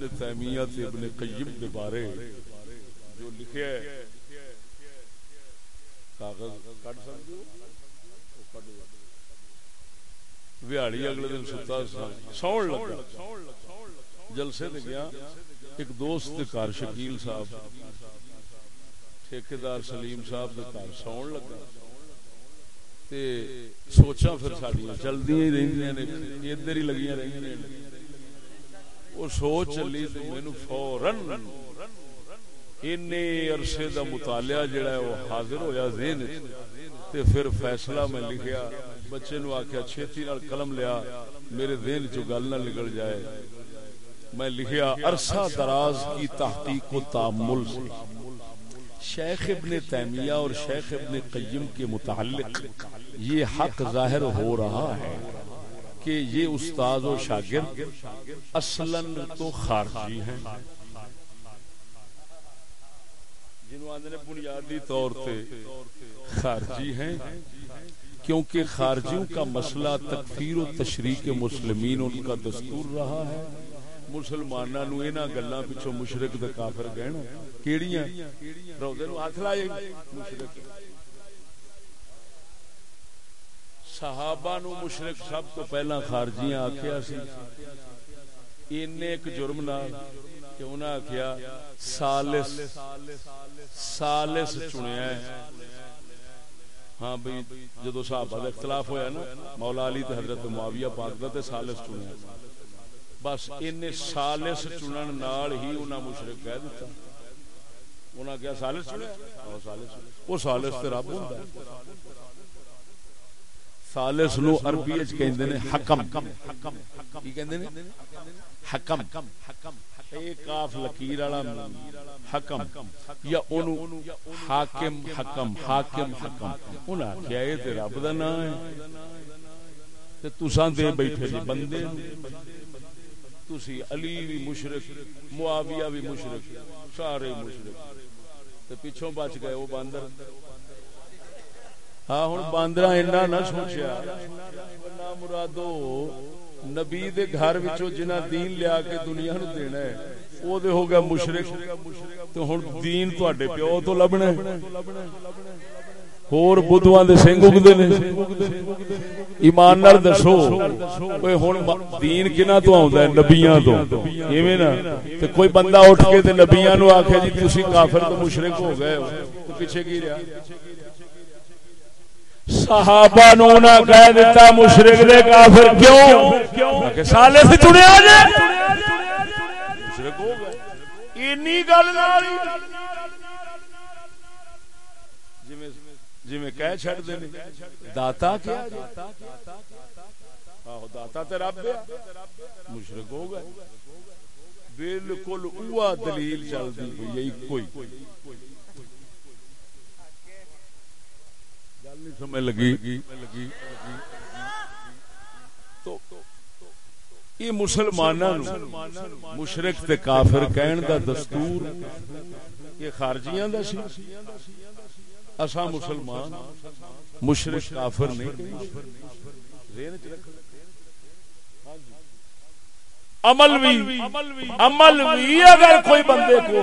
ابن تیمیہ تے ابن قیم دے بارے جو لکھیا ہے کاغذ کٹ سکتے ہو؟ ویاڑی اگلے دن ستا سون لگا جلسے تے گیا۔ ایک دوست گھر شکیل صاحب، ٹھیکیدار سلیم صاحب دے گھر سون لگا تے سوچا پھر ساڈیاں چلدیاں ہی رہندیاں نے، ادھر ہی لگیاں رہندیاں نے۔ وہ سوچ چلی تو مینو فورن عرصے دا مطالعہ جڑا ہے وہ حاضر ہویا ذہن تے پھر فیصلہ میں لکھیا بچے نو آکھیا چھتی نال قلم لیا میرے ذہن چ گل نہ نکل جائے میں لکھیا عرصہ دراز کی تحقیق و تامل سے شیخ ابن تیمیہ اور شیخ ابن قیم کے متعلق یہ حق ظاہر ہو رہا ہے کہ یہ استاد و شاگرد اصلا تو خارجی ہیں۔ جنہوں نے بنیادی طور پہ خارجی ہیں، کیونکہ خارجیوں کا مسئلہ تکفیر و تشریح کے مسلمین ان کا دستور رہا ہے۔ مسلمانوں نو اینا گلاں پیچھے مشرک تے کافر کہنا کیڑیاں؟ روزے نو ہاتھ لائے۔ مشرک۔ صحابہ نو مشرک سب تو پہلا خارجیاں آکھیا سی۔ اینے ایک جرم نال کہ انہاں آکھیا، سالس سالس چنیا ہے۔ ہاں بھئی، جدو صحابہ دا اختلاف ہویا نا، مولا علی تے حضرت معاویہ پاک دا تے سالس چنیا۔ بس اینے سالس چنن نال ہی انہاں مشرک کہہ دیتا انہاں کیا سالس چنیا؟ وہ سالس وہ سالس تے رب ہوندا ہے۔ ثالث نو عربی وچ کہندے نے حکم۔ کی کہندے نے؟ حکم۔ اے کاف لکیر والا حکم یا اونوں حاکم حکم حاکم حکم۔ انہاں کیا اے تے رب دا نام ہے تے تساں دے بیٹھے جی بندے تسی علی بھی مشرک، معاویہ بھی مشرک، سارے مشرک۔ تے پیچھوں بچ گئے وہ باندر۔ ہاں ہوں باندر اینا نہ سوچیا۔ مرادو نبی دے گھر وچوں جنہ دین لیا کے دنیا نو دینا ہے، او دے ہو گیا مشرک تو ہن دین تواڈے پیو تو لبنا ہے۔ ہور بدھواں دے سنگ اگدے نے۔ ایمان نال دسو اوے ہن دین کنا تو آوندا ہے؟ نبیاں تو۔ ایویں نا؟ تے کوئی بندہ اٹھ کے تے نبیاں نو آکھے جی تسی کافر تو مشرک ہو گئے ہو۔ تو پیچھے کی رہیا؟ صحابہ نو نہ کہہ دیتا مشرق دے کافر کیوں؟ کہ سالے سے چنیا جے۔ مشرق ہو گئے۔ اینی گل نال جی میں کہہ چھڑ دے داتا کیا آہو، داتا تے رب مشرق ہو گئے۔ بالکل اوہ دلیل چل دی یہی کوئی۔ سمجھ لگی۔ تو یہ مسلمانوں مشرق تے کافر کہن دا دستور یہ خارجیاں دا سی۔ اسا مسلمان، مشرق کافر نہیں۔ ذہن چ رکھ عمل بھی عمل بھی اگر کوئی بندے کو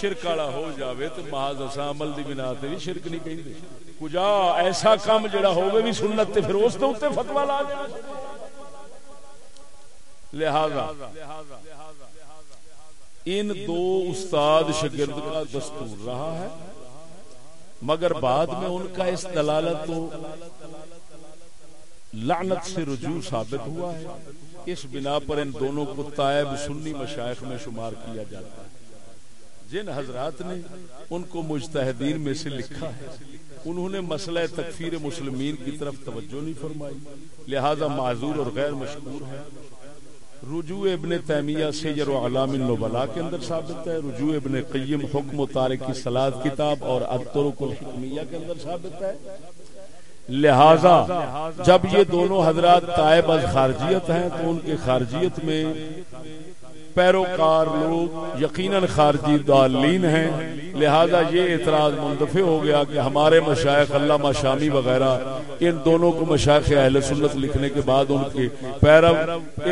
شرک والا ہو جاوے تو محض اسا عمل دی بنا تے شرک نہیں کہندے۔ کجا ایسا کام جڑا ہوے بھی سنت تے پھر اس تے اوتے فتوی لا لہذا، ان دو استاد شاگرد کا دستور رہا ہے، مگر بعد میں ان کا اس دلالت تو لعنت سے رجوع ثابت ہوا ہے۔ اس بنا پر ان دونوں کو تائب سنی مشائخ میں شمار کیا جاتا ہے۔ جن حضرات نے ان کو مجتہدین میں سے لکھا ہے۔ انہوں نے مسئلہ تکفیر مسلمین کی طرف توجہ نہیں فرمائی، لہذا معذور اور غیر مشکور ہے رجوع ابن تیمیہ سیر و علام النبلا کے اندر ثابت ہے۔ رجوع ابن قیم حکم و تارکی سلاد کتاب اور الطرق الحکمیہ کے اندر ثابت ہے۔ لہذا جب یہ دونوں حضرات طائب از خارجیت ہیں، تو ان کے خارجیت میں پیروکار لوگ یقیناً خارجی دالین ہیں۔ لہذا یہ اعتراض منتفع ہو گیا کہ ہمارے مشائق علامہ شامی وغیرہ، ان دونوں کو مشائق اہل سنت لکھنے کے بعد ان کے پیرو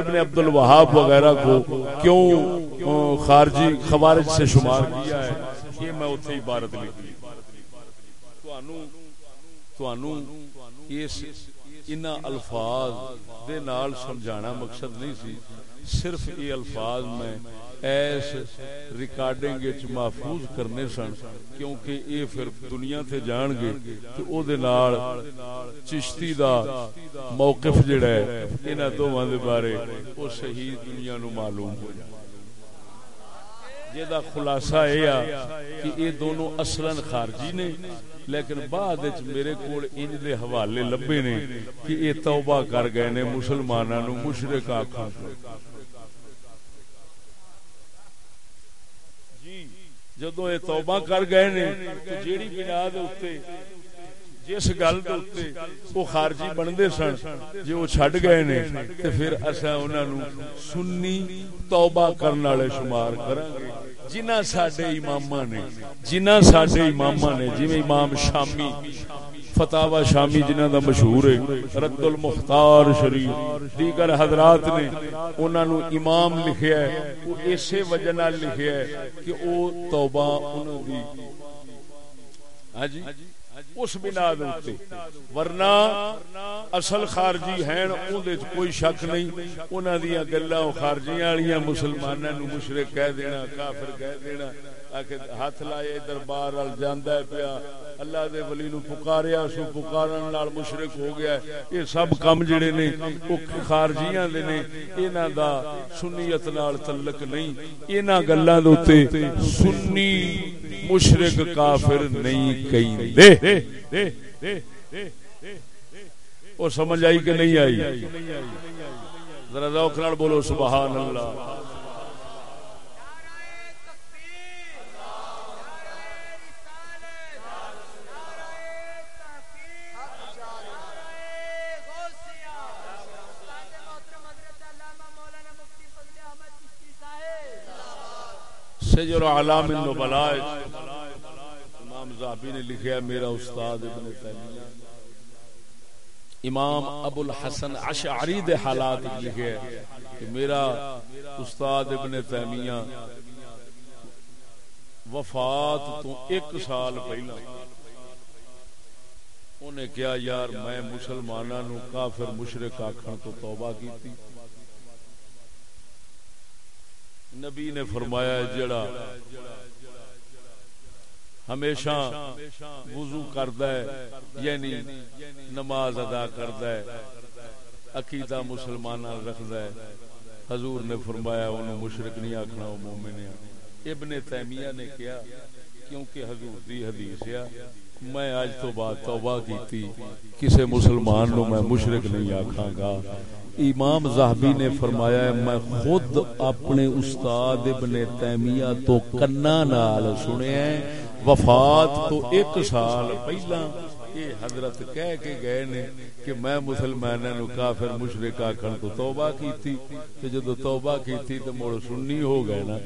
ابن عبد الوہاب وغیرہ کو کیوں خارجی خوارج سے شمار کیا ہے؟ یہ میں اتنے عبارت لکھی ان الفاظ دے نال سمجھانا مقصد نہیں سی، صرف یہ الفاظ میں ایس ریکارڈنگ محفوظ کرنے سن، کیونکہ یہ پھر دنیا تے جان گے تو او دے نال چشتی دا موقف جڑا ہے، انہاں دوواں دے بارے او صحیح دنیا نو معلوم ہو جائے۔ جیدہ خلاصہ یہ کہ یہ دونوں اصلا خارجی نے، لیکن بعد میرے کول انج دے حوالے لبے نے کہ یہ توبہ کر گئے نے مسلمانوں نو مشرک آکھاں جی جدو یہ توبہ کر گئے نے، تو جیڑی بنا دے اوتے جس گل دے اوتے او خارجی بندے سن جی جے او چھڈ گئے نے، تے پھر اساں انہاں نو سنی توبہ کرن والے شمار کراں گے جنہ سڈے امام نے جنہ سڈے امام نے جی امام شامی فتح شامی جنہ دا مشہور ہے رد المختار شریف، دیگر حضرات نے انہوں نے امام لکھیا ہے، وہ اسی وجہ لکھیا ہے کہ او توبہ انہوں دی۔ ہاں جی؟ اس بنا دے ورنہ اصل خارجی ہیں، اون دے کوئی شک نہیں۔ انہاں دی گلاں خارجیاں والیاں مسلماناں نو مشرک کہہ دینا، کافر کہہ دینا۔ ہاتھ لائے دربار ال ہے پیا۔ اللہ دے ولی نو پکاریا، سو پکارن نال مشرک ہو گیا ہے۔ یہ سب کم جڑے نے او خارجیاں دے نے، انہاں دا سنیت نال تعلق نہیں۔ انہاں گلاں دے اوتے سنی مشرک کافر نہیں کہیں وہ سمجھ آئی کہ نہیں آئی؟ ذرا ذوق نال بولو، سبحان اللہ۔ سجر علام النبلاء امام زہبی نے لکھیا میرا استاد ابن تیمیہ۔ امام ابو الحسن اشعری دے حالات لکھے کہ میرا استاد ابن تیمیہ وفات تو ایک سال پہلا انہیں کیا یار، میں مسلمانہ نو کافر مشرک آکھن تو توبہ کی تھی نبی نے فرمایا جڑا ہمیشہ وضو کردا ہے یعنی نماز ادا کردا ہے، عقیدہ مسلمان رکھدا ہے۔ حضور نے فرمایا انہوں مشرک نہیں آکھنا، وہ مومن ہے ابن تیمیہ نے کیا کیونکہ حضور دی حدیث ہے، میں آج تو بعد توبہ کیتی، کسے مسلمان نو میں مشرک نہیں آکھاں گا۔ امام زہبی نے فرمایا ہے، میں خود اپنے استاد ابن تیمیہ تو کنا نال سنے ہیں وفات تو ایک سال پہلا یہ حضرت کہہ کے گئے نے کہ میں مسلمانوں نو کافر مشرک آکھن تو توبہ کیتی، تے جدو توبہ کیتی تے مڑ سنی ہو گئے نا۔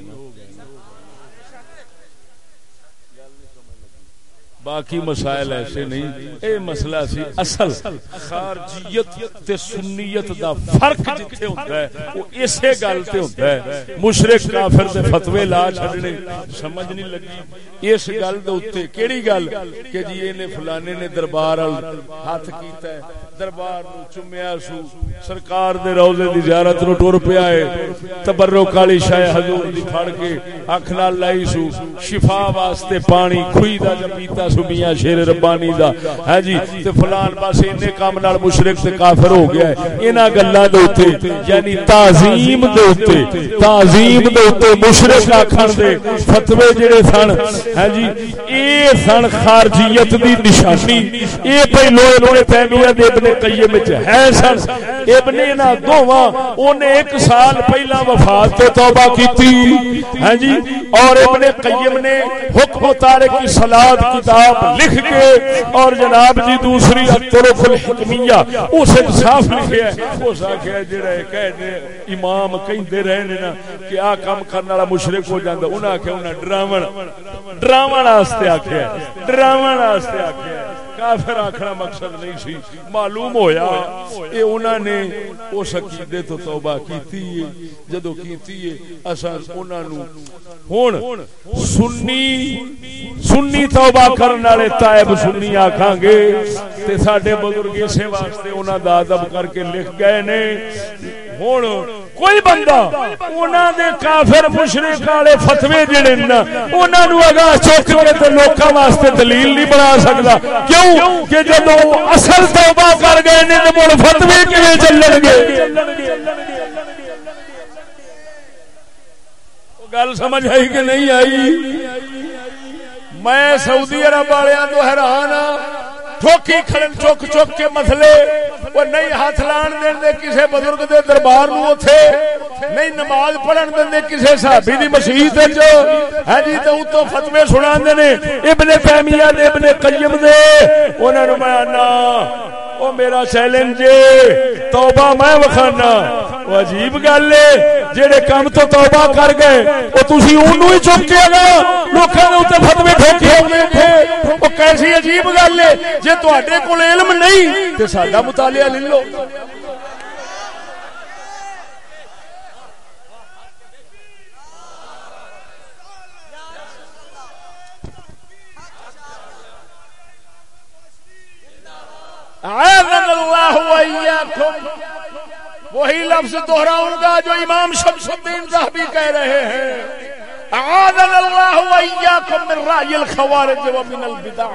باقی مسائل ایسے نہیں۔ اے مسئلہ سی، اصل خارجیت تے سنیت دا فرق جتھے ہوندا ہے، وہ اسے گل تے ہوندا ہے۔ مشرک کافر دے فتوی لا چھڈنے، سمجھ نہیں لگی۔ اس گل دے اوتے کیڑی گل؟ کہ جی اینے فلانے نے دربار ہاتھ کیتا ہے۔ دربار چومیا سو۔ سرکار دے روزے دی زیارت نو ٹر پیا ہے۔ تبرک والی شے حضور دی پھڑ کے اکھ نال لائی سو۔ شفا واسطے پانی کھوئی دا جب پیتا سو میاں شیر ربانی دا۔ ہے جی تے فلان پاس اینے کام نال مشرک تے کافر ہو گیا ہے۔ انہاں گلاں دے اوتے یعنی تعظیم دے اوتے، تعظیم دے اوتے مشرک آکھن دے فتوی جڑے سن۔ ہے جی اے سن خارجیت دی نشانی۔ اے پہلو ابن تیمیہ دے ابن قیم ہے۔ سن ابن انہاں دوواں اونے ایک سال پہلا وفات تو توبہ کیتی۔ ہے جی اور ابن قیم نے حکم تارک کی صلات کتاب لکھ کے اور جناب جی دوسری طرف الحکمیہ اس صاف لکھیا ہے اس آکھیا جڑا ہے کہنے امام کہندے رہنے نا کہ آ کام کرنے والا مشرک ہو جاندا۔ انہاں آکھیا انہاں ڈراون ڈراون واسطے آکھیا ڈراون واسطے آکھیا کافر آکھنا مقصد نہیں سی، معلوم ہویا، اے انہاں نے نے اس عقیدے تو توبہ کیتی ہے۔ جدو کیتی ہے، اساں انہاں نو ہن سنی سنی توبہ کرن والے تائب سنی آکھاں گے۔ تے ساڈے بزرگ اسے واسطے انہاں دا ادب کر کے لکھ گئے نے۔ ہن کوئی بندہ انہاں دے کافر مشرک والے فتوی جڑے نا انہاں نو اگا چوک کے تے لوکاں واسطے دلیل نہیں بنا سکدا۔ کیوں؟ کہ جدوں اصل توبہ کر گئے نے تے مڑ فتوی کیویں چلن گے؟ گل سمجھ آئی کہ نہیں آئی؟ میں سعودی عرب والوں تو حیران ہاں۔ ٹھوکی کھڑن چوک چوک کے مسلے وہ نہیں ہاتھ لان دین دے کسے بزرگ دے دربار نو اوتھے، نہیں نماز پڑھن دین دے کسے صحابی دی مسجد وچ۔ ہے جی تے اوتوں فتوی سنان دے نے، ابن تیمیہ دے، ابن قیم دے، انہاں نو میں انا او میرا چیلنج توبہ میں وکھانا۔ وہ عجیب گل ہے۔ جڑے کام تو توبہ کر گئے، وہ تسی اونوں ہی چپ کے گا لوکاں دے اوتے فتوی ٹھوکے ہوئے تھے۔ وہ کیسی عجیب گل ہے۔ جے تواڈے کول علم نہیں، تے ساڈا مطالعہ لے لو۔ وہی لفظ دوہراؤں گا جو امام شمس الدین صاحبی کہہ رہے ہیں۔ اعاذنا اللہ وإياكم من رأي الخوارج ومن البدع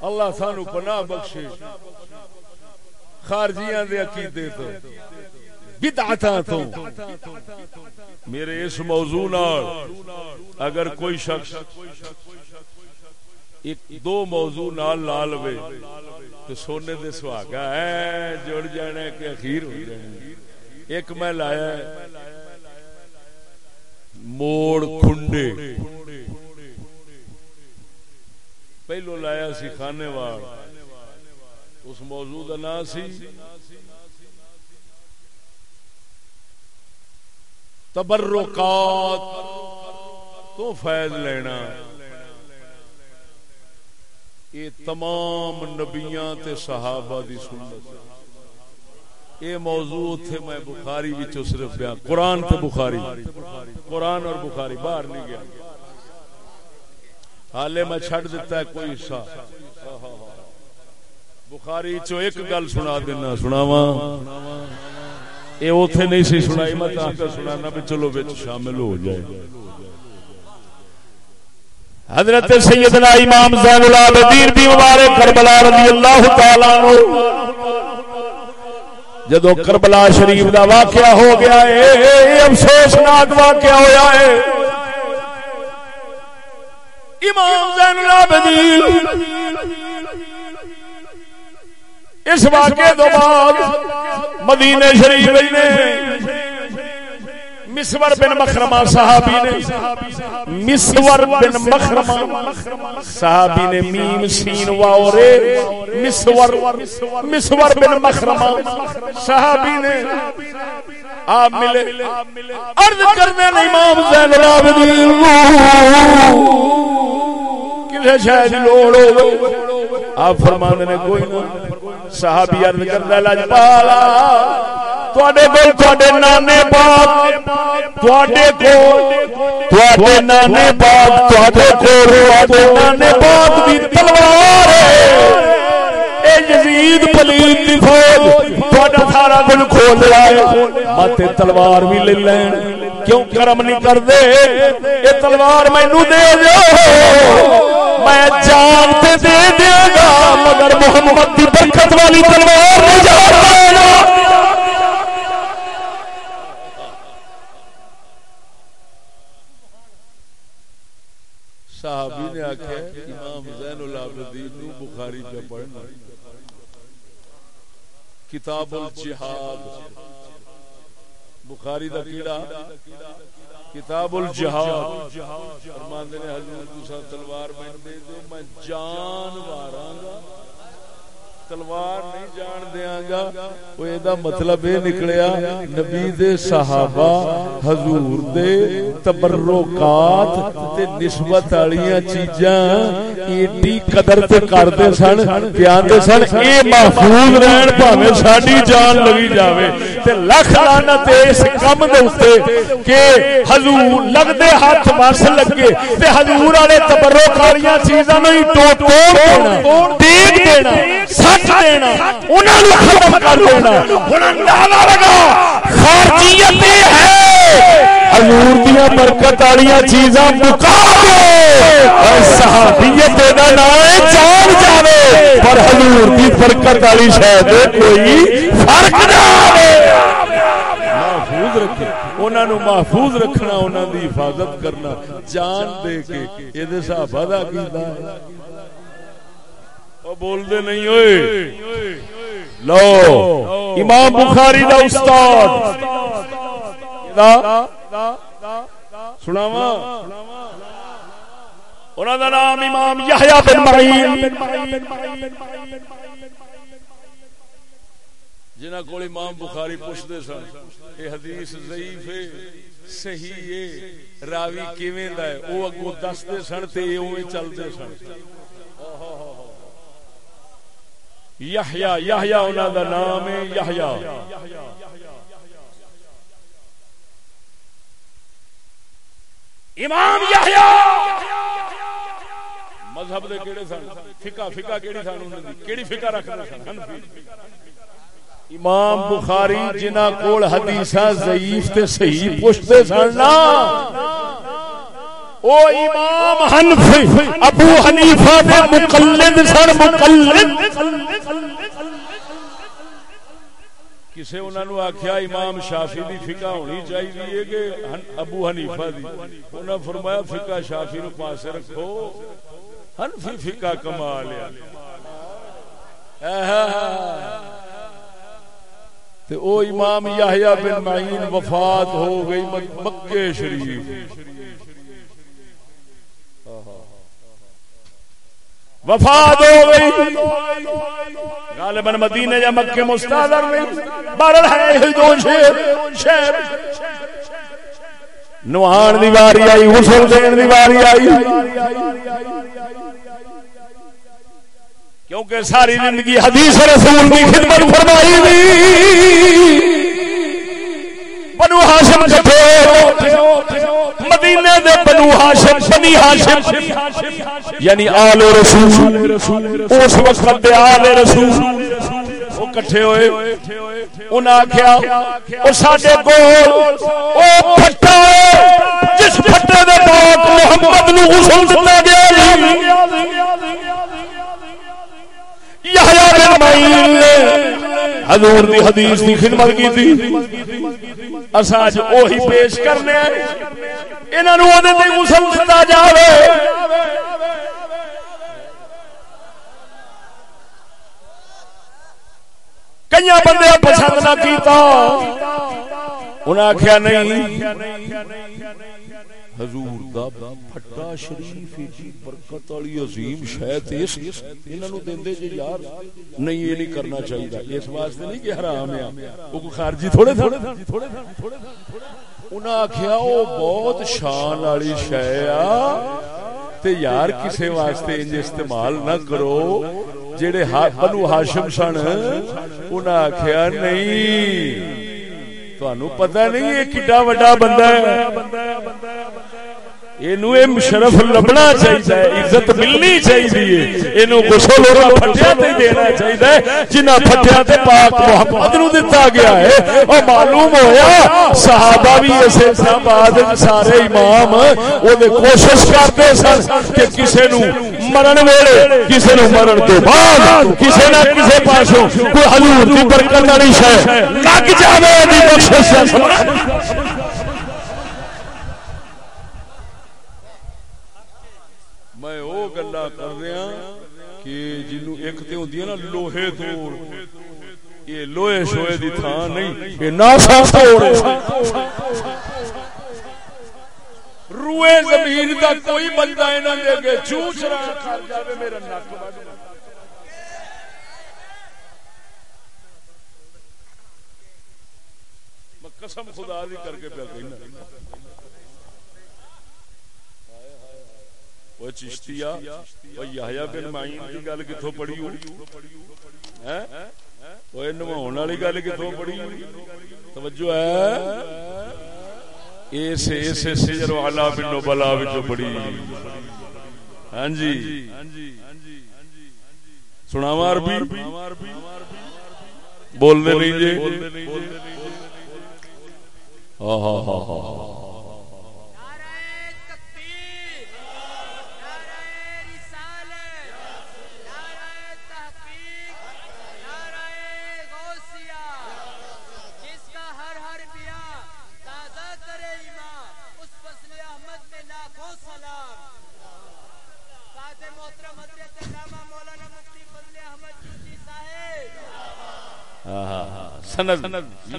اللہ سانو پناہ بخشے۔ خارجیاں دے عقیدے تو، بدعتاں تو۔ میرے اس موضوع نال اگر کوئی شخص ایک دو موضوع نال لال وے۔ تو سونے دے سہاگا ہے، جڑ جانا کہ اخیر ہو جانا ایک میں لایا موڑ کھنڈے۔ پہلو لایا سی خانے وار۔ اس موضوع کا نام سی تبرکات تو فیض لینا۔ یہ تمام نبیاں تے صحابہ دی سنت یہ موضوع تھے میں بخاری وچوں صرف بیان قرآن تے بخاری۔ قرآن اور بخاری، باہر نہیں گیا۔ حالے میں چھڑ دیتا ہے کوئی حصہ۔ بخاری چو ایک گل سنا دینا، سناواں۔ اے اوتھے نہیں سی سنائی، میں تا کر سنانا بھی چلو وچ شامل ہو جائے۔ حضرت سیدنا امام زین العابدین بھی مبارک کربلا رضی اللہ تعالی عنہ۔ جدو کربلا شریف دا واقعہ ہو گیا ہے افسوسناک واقعہ ہویا ہے۔ امام زین العابدین اس واقعے تو بعد مدینے شریف نے مسور بن مخرمہ صحابی نے مسور بن مخرمہ صحابی نے میم سین واو رے مسور مسور بن مخرمہ صحابی نے آپ ملے عرض کرنے نے امام زین العابدین کسے شاید لوڑ ہو آپ فرمانے نے کوئی نہ صحابی عرض کرنے لج پالا، تواڈے کول تواڈے نانے باپ، تواڈے کول، تواڈے نانے باپ، تواڈے کول، تواڈے نانے باپ دی تلوار ہے۔ اے یزید پلید دی فوج، تواڈا سارا دل کھول لائے ماتے تلوار بھی لے لین۔ کیوں کرم نہیں کر دے اے تلوار مینوں دے دیو میں جان تے دے دیا گا مگر محمد دی برکت والی تلوار نہیں جان پائے صحابی نے آخیا امام زین العابدین نو بخاری پہ پڑھنا۔ کتاب الجہاد۔ بخاری دا کیڑا؟ کتاب الجہاد. فرماندے نے حضور دوسرا تلوار میں دے دو میں جان واراں گا تلوار نہیں جان دیاں گا۔ وہ ایدہ مطلب یہ نکلیا، نبی دے صحابہ، حضور دے تبرکات تے نسبت آلیاں چیزاں ایڈی قدر تے کردے سن پیان دے سن، اے محفوظ رہن پاوے، ساڈی جان لگی جاوے۔ تے لکھ لعنت اس کم دے اوتے کہ حضور لگ دے ہاتھ وس لگے، تے حضور والے تبرک والیاں چیزاں نوں ہی ٹوٹ توڑ دینا دیکھ دینا۔ سچ دینا انہاں نوں ختم کر دینا۔ ہن اندازہ لگا۔ خارجیت ہے۔ حضور دیاں برکت والیاں چیزاں مکا دے۔ اور صحابیت دا نام جان جاوے۔ پر حضور دی برکت والی شے تے کوئی فرق نہ آوے۔ محفوظ رکھے۔ انہاں نو محفوظ رکھنا انہاں دی حفاظت کرنا۔ جان دے کے اے دے صحابہ دا کیتا ہے۔ بول دے نہیں ہوئے۔ لو۔ امام بخاری دا استاد۔ سناوا انہوں دا نام امام یحییٰ بن معین۔ جنہ کول امام بخاری پوچھتے سن یہ حدیث ضعیف ہے صحیح ہے راوی کیویں دا ہے؟ او اگوں دستے سن تے اوویں چلدے سن۔ یحییٰ یحییٰ انہاں دا نام ہے یحییٰ امام یحییٰ مذہب دے کیڑے سن؟ فقہ فقہ کیڑی سن انہاں دی؟ کیڑی فقہ رکھدے سن؟ حنفی۔ امام بخاری جنہ کول حدیثاں ضعیف تے صحیح پوچھتے سن نا۔ او امام حنفی، ابو حنیفہ دے مقلد سن، مقلد. کسے انہوں نے آخیا امام شافی دی فقہ ہونی چاہیے کہ ابو حنیفہ دی؟ انہوں نے فرمایا فقہ شافی نو پاسے رکھو۔ حنفی فقہ کما لیا۔ تے او امام یحییٰ بن معین وفات ہو گئی مکے شریف۔ وفات ہو گئی۔ غالباً مدینے یا مکے مستادر میں۔ بارل ہے دو شیر شیر نوان دی واری آئی، غسل دین دی واری آئی۔ کیونکہ ساری زندگی حدیث رسول کی خدمت فرمائی دی۔ بنو ہاشم کٹھے مدینے دے بنو ہاشم، بنی ہاشم یعنی آل رسول۔ اس وقت دے آل رسول۔ وہ کٹھے ہوئے۔ انہاں آکھیا، او ساڈے کول، او پھٹا جس پھٹے دے پاک محمد نو غسل دتا گیا یحییٰ بن معین نے حضور دی حدیث دی خدمت کی تھی۔ اسا اج اوہی پیش کرنے ہیں۔ انہاں نو اودے تے غسل دتا جاوے۔ کئی بندے پسند نہ کیتا۔ انہاں آکھیا نہیں۔ حضور دا پھٹا شریف ایڈی جی، برکت والی عظیم شاید اس۔ انہاں نو دیندے جے یار، نہیں یہ نہیں کرنا چاہیے اس واسطے نہیں کہ حرام ہے۔ او کو خارجی تھوڑے تھوڑے تھوڑے تھوڑے انہاں آکھیا، او بہت شان والی شے آ۔ تے یار، کسے واسطے انج استعمال نہ کرو۔ جڑے بنو ہاشم سن، انہاں آکھیا، نہیں۔ تانوں پتہ نہیں یہ کڈا وڈا بندہ ہے یہ شرف لبنا چاہیے عزت ملنی چاہیے یہ غسل دینا چاہیے جنہ پاک محمد نو دتا گیا ہے معلوم ہویا صحابہ بھی اسے بعد سارے امام کوشش کرتے سن کہ کسی نو مرن ویلے کسی نو مرن تو بعد کسی نہ کسی پاسوں کوئی حضور کی برکت والی شے لگ جائے گلا کر رہا کہ جنو ایک تے ہوندی ہے نا لوہے توڑ یہ لوہے شوہے دی تھان نہیں، یہ ناسا توڑ روئے زمین دا کوئی بندہ ہے نہ دے گے چوچ رہا کھار جاوے، میرا ناک قسم خدا دی کر کے پہ کہنا۔ وہ چشتیا وہ یحییٰ بن معین کی گل کتھوں پڑھی ہوئی؟ ہیں؟ وہ نماؤن والی گل کتھوں پڑھی ہوئی؟ توجہ ہے؟ ایسے ایسے سجر و علا بن نبلا وچوں پڑھی ہاں جی۔ سناواں عربی؟ بول دے نہیں جی۔ ہاں ہاں ہاں ہاں سند.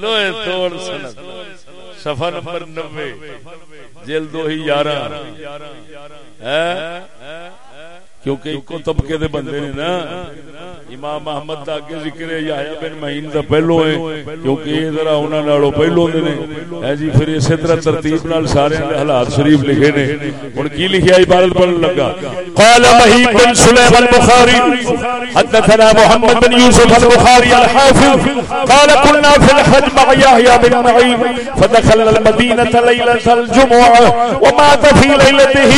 لوہے توڑ سند. صفحہ نمبر نوے. جلد دو ہی یارہ کیونکہ ایک طبقے دے بندے نے نا، امام محمد دا اگے ذکر ہے، یحییٰ بن معین دا پہلو ہے، کیونکہ یہ ذرا انہاں نالوں پہلو دے نے۔ ہے جی پھر اسی طرح ترتیب نال سارے دے حالات شریف لکھے نے۔ ہن کی لکھیا عبارت پڑھن لگا؟ قال مہیب بن سلیم البخاری، حدثنا محمد بن یوسف البخاری الحافظ، قال كنا في الحج مع يحيى بن معين فدخلنا المدينة ليلة الجمعة، ومات في ليلته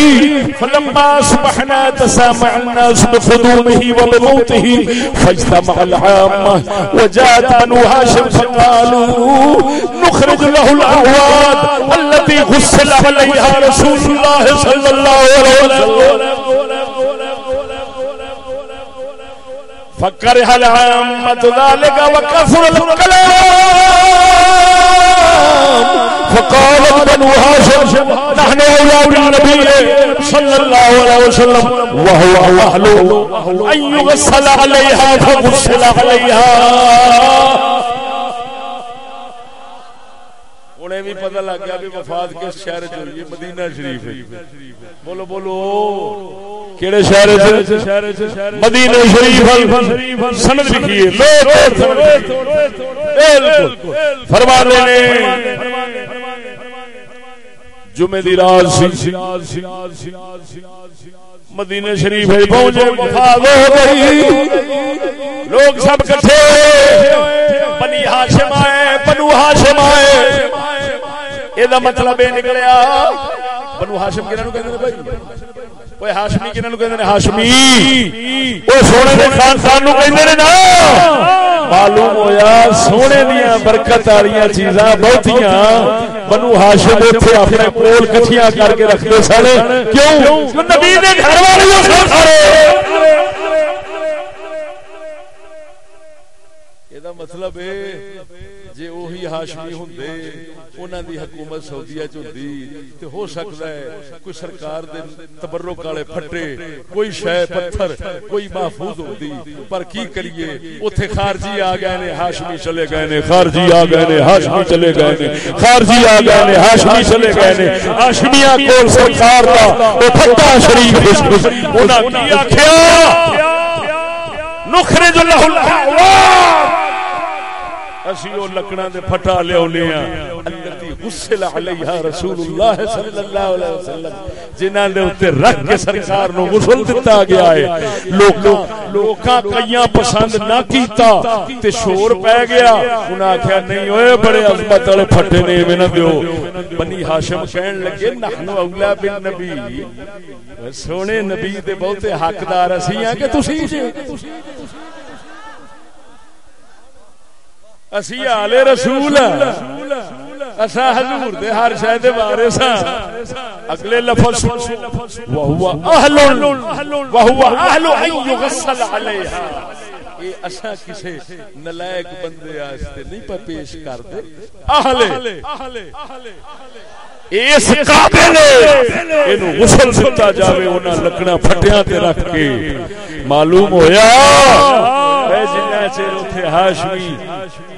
فلما أصبحنا تسامع الناس بقدومه وبموته، فاجتمع العامة وجاءت بنو هاشم فقالوا، نخرج له الأعواد التي غسل عليها رسول الله صلى الله عليه وسلم. فكره العامة ذلك وكثر الكلام. فقالت بنو هاشم، نحن اولاد النبي صلى الله عليه وسلم، وهو اهل ان يغسل عليها فغسل عليها. انہیں بھی پتہ لگ گیا بھی وفات کس شہر چ مدینہ شریف بولو بولو، کیڑے شہر سے مدینہ شریف سند لکھی ہے فرما نے، جمعے دی رات سی، مدینہ شریف پہنچے، وفات ہو گئی۔ لوگ سب کٹھے یہ مطلب یہ نکلیا بنو ہاشم کنہوں کہ بھائی وہ ہاشمی کنہوں کہ ہاشمی وہ سونے کے خاندان کہ معلوم ہویا سونے دیا برکت والی چیزاں بہت بنو ہاشم اتنے اپنے کول کر کے رکھتے سن کیوں نبی گھر والے مطلب ہے جے وہی ہاشمی ہوندے انہاں دی حکومت سعودیہ چ ہوندی تے ہو سکدا ہے کوئی سرکار دے تبرک والے پھٹے کوئی شے پتھر کوئی محفوظ ہوندی پر کی کریے اوتھے خارجی آ گئے نے ہاشمی چلے گئے نے خارجی آ گئے نے ہاشمی چلے گئے نے خارجی آ گئے نے ہاشمی چلے گئے نے ہاشمیاں کول سرکار دا او پھٹا شریف انہاں کی آکھیا نخرج له الاحوار اسی او لکڑاں دے پھٹا لیاونے ہاں۔ الذي غسل علیہا رسول اللہ صلی اللہ علیہ وسلم، جنہاں دے اوتے رکھ کے سرکار نو غسل دتا گیا ہے۔ لوکاں لوکاں کئیاں پسند نہ کیتا تے شور پے گیا۔ انہاں آکھیا، نہیں اوئے بڑے عظمت والے پھٹے نے، ایویں نہ دیو۔ بنی ہاشم کہن لگے نحن اولا بالنبی۔ سونے نبی دے بہتے حقدار اسی ہیں کہ تسی؟ جے اسی آل رسول اسا حضور دے ہر شے دے وارث اگلے لفظ وہو اہل وہو اہل ان یغسل علیہا اے اسا کسے نلائک بندے واسطے نہیں پر پیش کر دے اہل اس قابل اینو غسل دتا جاوے انہاں لکڑا پھٹیاں تے رکھ کے معلوم ہویا اے جنہ چیر اوتھے ہاشمی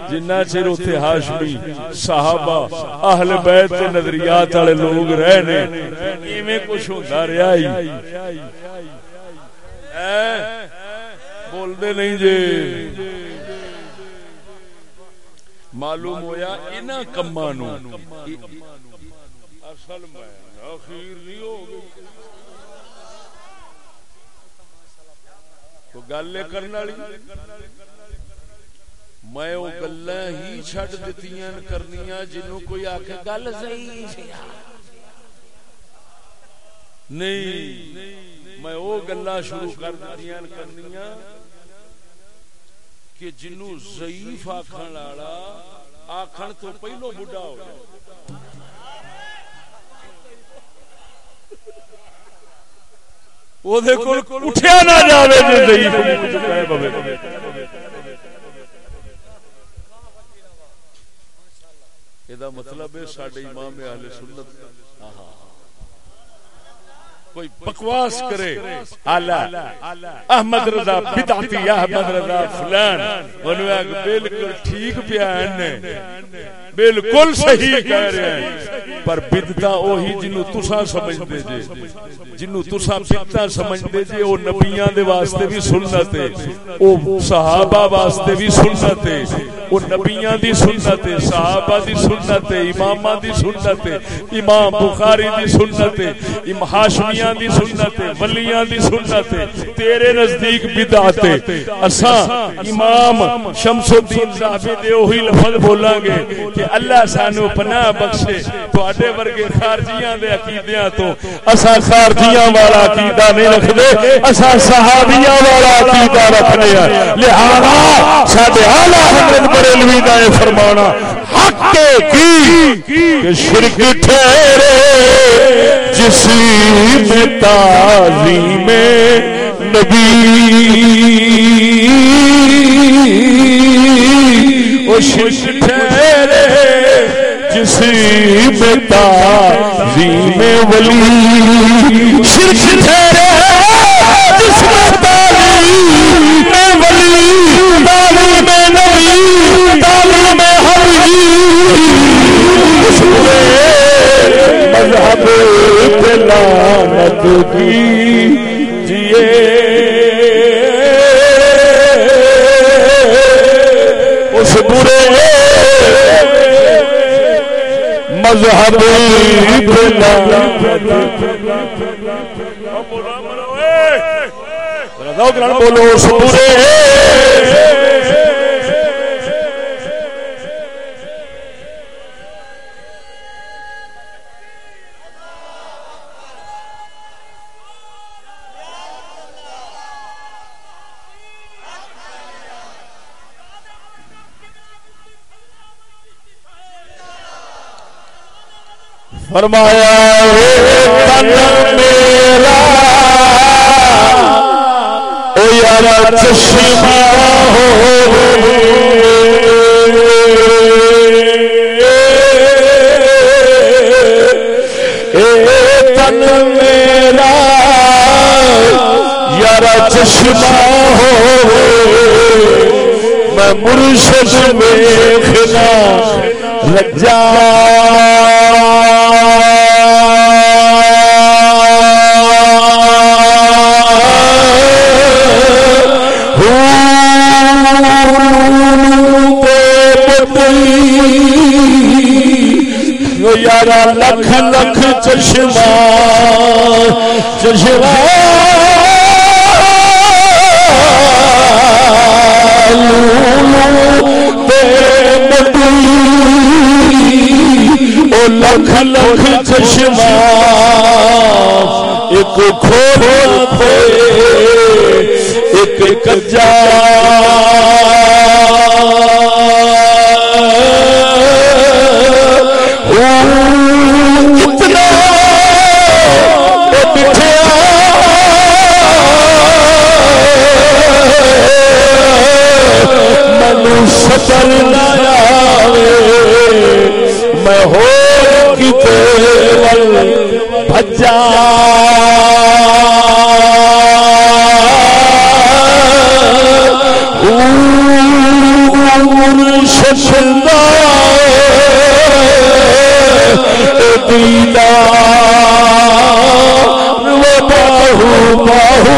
جنہ چر اتنے ہاشمی صحابہ اہل بیت کے نظریات والے لوگ رہے نے کچھ ہوتا رہا ہی بولتے نہیں جی معلوم ہویا ان کما نو اصل میں اخیر نہیں ہو گئی تو گل کرنے والی میں وہ گلا ہی چڈ دیتی کرنی جنوں کوئی آخ گل نہیں، میں وہ گلا شروع کر دیتی کرنی کہ جنوں ضعیف آخر والا آخر تو پہلو بڑھا ہو جائے۔ اٹھیا نہ جائے۔ یہ مطلب ہے سڈے امام اہل سنت کوئی بکواس کرے احمد رضا بدعتی احمد رضا فلان انہوں نے بالکل ٹھیک پیا بالکل صحیح کہہ رہے ہیں پر بدتا وہی جنو تسا سمجھتے جے۔ جنو تسا بدتا سمجھتے جے، او نبیاں دے واسطے بھی سنت ہے۔ او صحابہ واسطے بھی سنت ہے۔ او نبیاں دی سنت ہے، صحابہ دی سنت ہے، اماماں دی سنت ہے، امام بخاری دی سنت ہے امام ہاشمیاں دی سنت ہے، ولیاں دی سنت ہے۔ تیرے نزدیک بدعت ہے۔ اساں امام شمس الدین صاحب دے وہی لفظ بولاں گے کہ اللہ سانو پناہ بخشے تو تواڈے ورگے خارجیاں دے عقیدیاں تو اسا خارجیاں والا عقیدہ نہیں رکھ دے اسا صحابیاں والا عقیدہ رکھنے ہیں۔ لہذا ساڈے اعلی حضرت بریلوی دا یہ فرمانا، حق کی؟ کہ شرک ٹھہرے جس میں تعظیم نبی۔ وہ شرک ٹھہرے جس میں تعظیم ولی شرک ٹھہرے جس میں تعظیم ولی، تعلیم نبی تعلیم اس مذہب لعنت کی جیے مذہب بولو اس فرمایا تن میرا او یار چشمہ ہو تن میرا یار چشمہ ہو میں مرشد میں خدا لجا یارا لکھ لکھ چشمہ چشمہ۔ لکھ لکھ چشمہ ایک کھول پہ ایک کجا سفر میں ہو بجا ششندا دیدا باہو باہو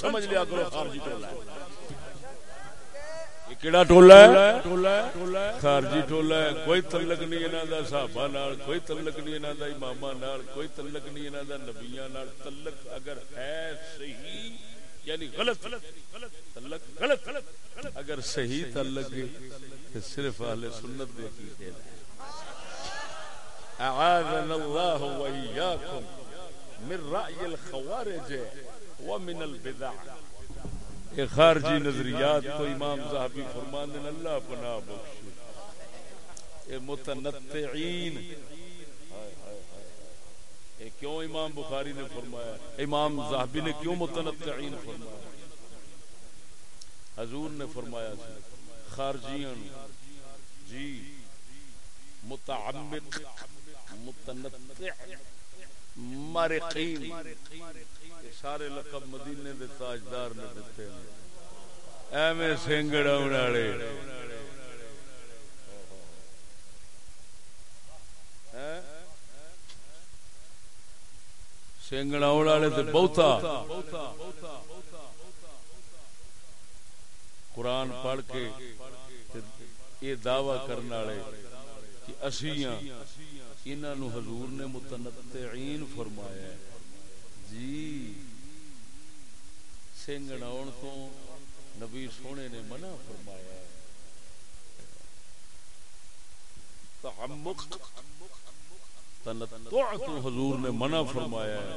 سمجھ لیا کرو، خارجی ٹولا کیڑا ٹولا ہے؟ خارجی ٹولا ہے۔ کوئی تعلق نہیں انہاں دا صحابہ نال، کوئی تعلق نہیں انہاں دا اماماں نال، کوئی تعلق نہیں انہاں دا نبیاں نال۔ تعلق اگر ہے صحیح یعنی غلط، تعلق غلط، اگر صحیح تعلق ہے صرف اہل سنت دے کی ہے۔ اعاذنا اللہ وإياكم من رأي الخوارج۔ ومن البدع. یہ خارجی نظریات تو امام صاحبی فرمان اللہ پناہ بخش یہ متنطعین۔ یہ کیوں امام بخاری نے فرمایا؟ امام زاہبی نے کیوں متنطعین فرمایا؟ حضور نے فرمایا خارجیاں جی متعمق، متنطع مرقین سارے لقب مدینے دے تاجدار نے دیتے ہیں۔ ایویں سنگڑ والے۔ سنگڑ والے تے بہتا۔ قرآن پڑھ کے یہ دعوی کرنے والے کہ اسیاں انہوں حضور نے متنطعین فرمایا ہے۔ جی۔ سنگ آن تو نبی سونے نے منع فرمایا تو حضور نے منع فرمایا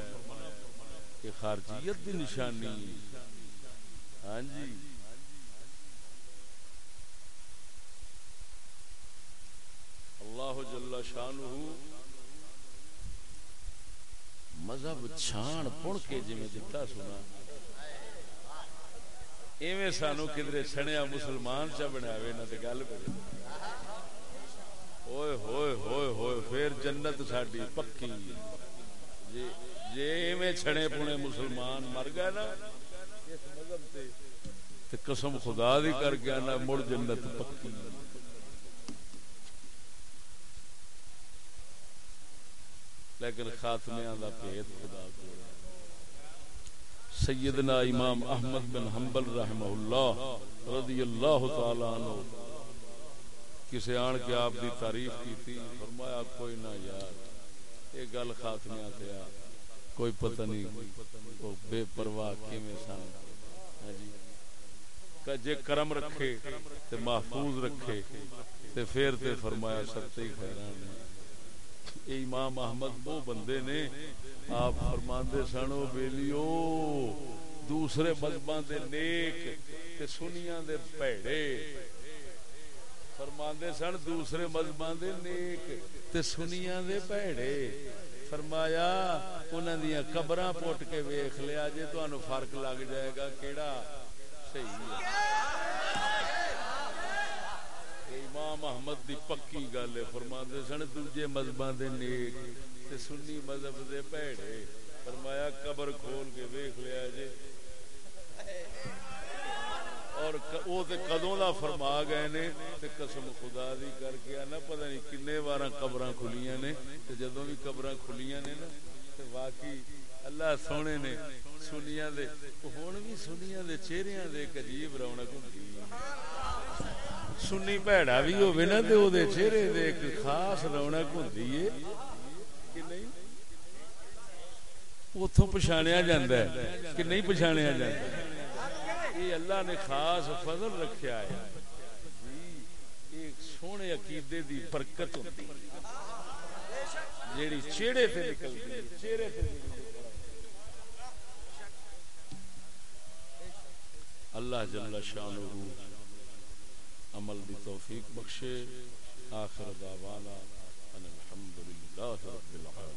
کہ خارجیت کی نشانی۔ ہاں جی۔ اللہ جل شانہ مذہب چھان پڑ کے جی دتا سنا۔ ایویں سانو کدھر چھڑیا مسلمان چا بناوے نہ تے گل پہ۔ ہوئے ہوئے ہوئے ہوئے، پھر جنت ساڈی پکی۔ جی جی ایویں چھڑے پونے مسلمان مر گئے نا، اس مذہب تے تے قسم خدا دی کر کے آنا، مڑ جنت پکی۔ لیکن خاتمیاں دا پیت خدا کو سیدنا امام احمد بن حنبل رحمہ اللہ رضی اللہ تعالی عنہ، کسے آن کے آپ دی تعریف کی تھی، فرمایا، کوئی نہ یار، یہ گل خاتمیاں تے کوئی پتہ نہیں، وہ بے پرواہ کیویں سن؟ ہاں جی۔ کہ جے کرم رکھے تے محفوظ رکھے تے پھر تے فرمایا سچے خیران نے اے امام احمد وہ بندے نے آپ فرماندے سن، او بیلیو، دوسرے مذہباں دے نیک تے سنیاں دے پیڑے فرماندے سن، دوسرے مذہباں دے نیک تے سنیاں دے پیڑے فرمایا، انہاں دیاں قبراں پٹ کے ویکھ لیا، جے تانوں فرق لگ جائے گا، کیڑا؟ صحیح ہے۔ امام احمد دی پکی گل ہے، فرماندے سن دوجے مذہباں دے نیک تے سنی مذہب دے پیڑے فرمایا قبر کھول کے ویکھ لیا جے۔ اور او تے کدوں دا فرما گئے نے، تے قسم خدا دی کر کے نہ پتہ نہیں کنے واراں قبراں کھلیاں نے۔ تے جدوں بھی قبراں کھلیاں نے نا، تے واقعی اللہ سونے نے سنیاں دے ہن بھی سنیاں دے چہریاں دے عجیب رونق ہوندی۔ ہے سنی بھڑا بھی ہوے نا تے او دے چہرے دے ایک خاص رونق ہوندی ہے کہ نہیں اتوں پچھاڑیا جاندہ ہے کہ نہیں پچھاڑیا جاندہ ہے یہ اللہ نے خاص فضل رکھیا ہے ایک سونے عقیدے دی برکت ہوتی جیڑی چیڑے تے نکلتی ہے چہرے تے اللہ جل شانہ عمل دی توفیق بخشے آخر دعوانا ان الحمدللہ رب العالمين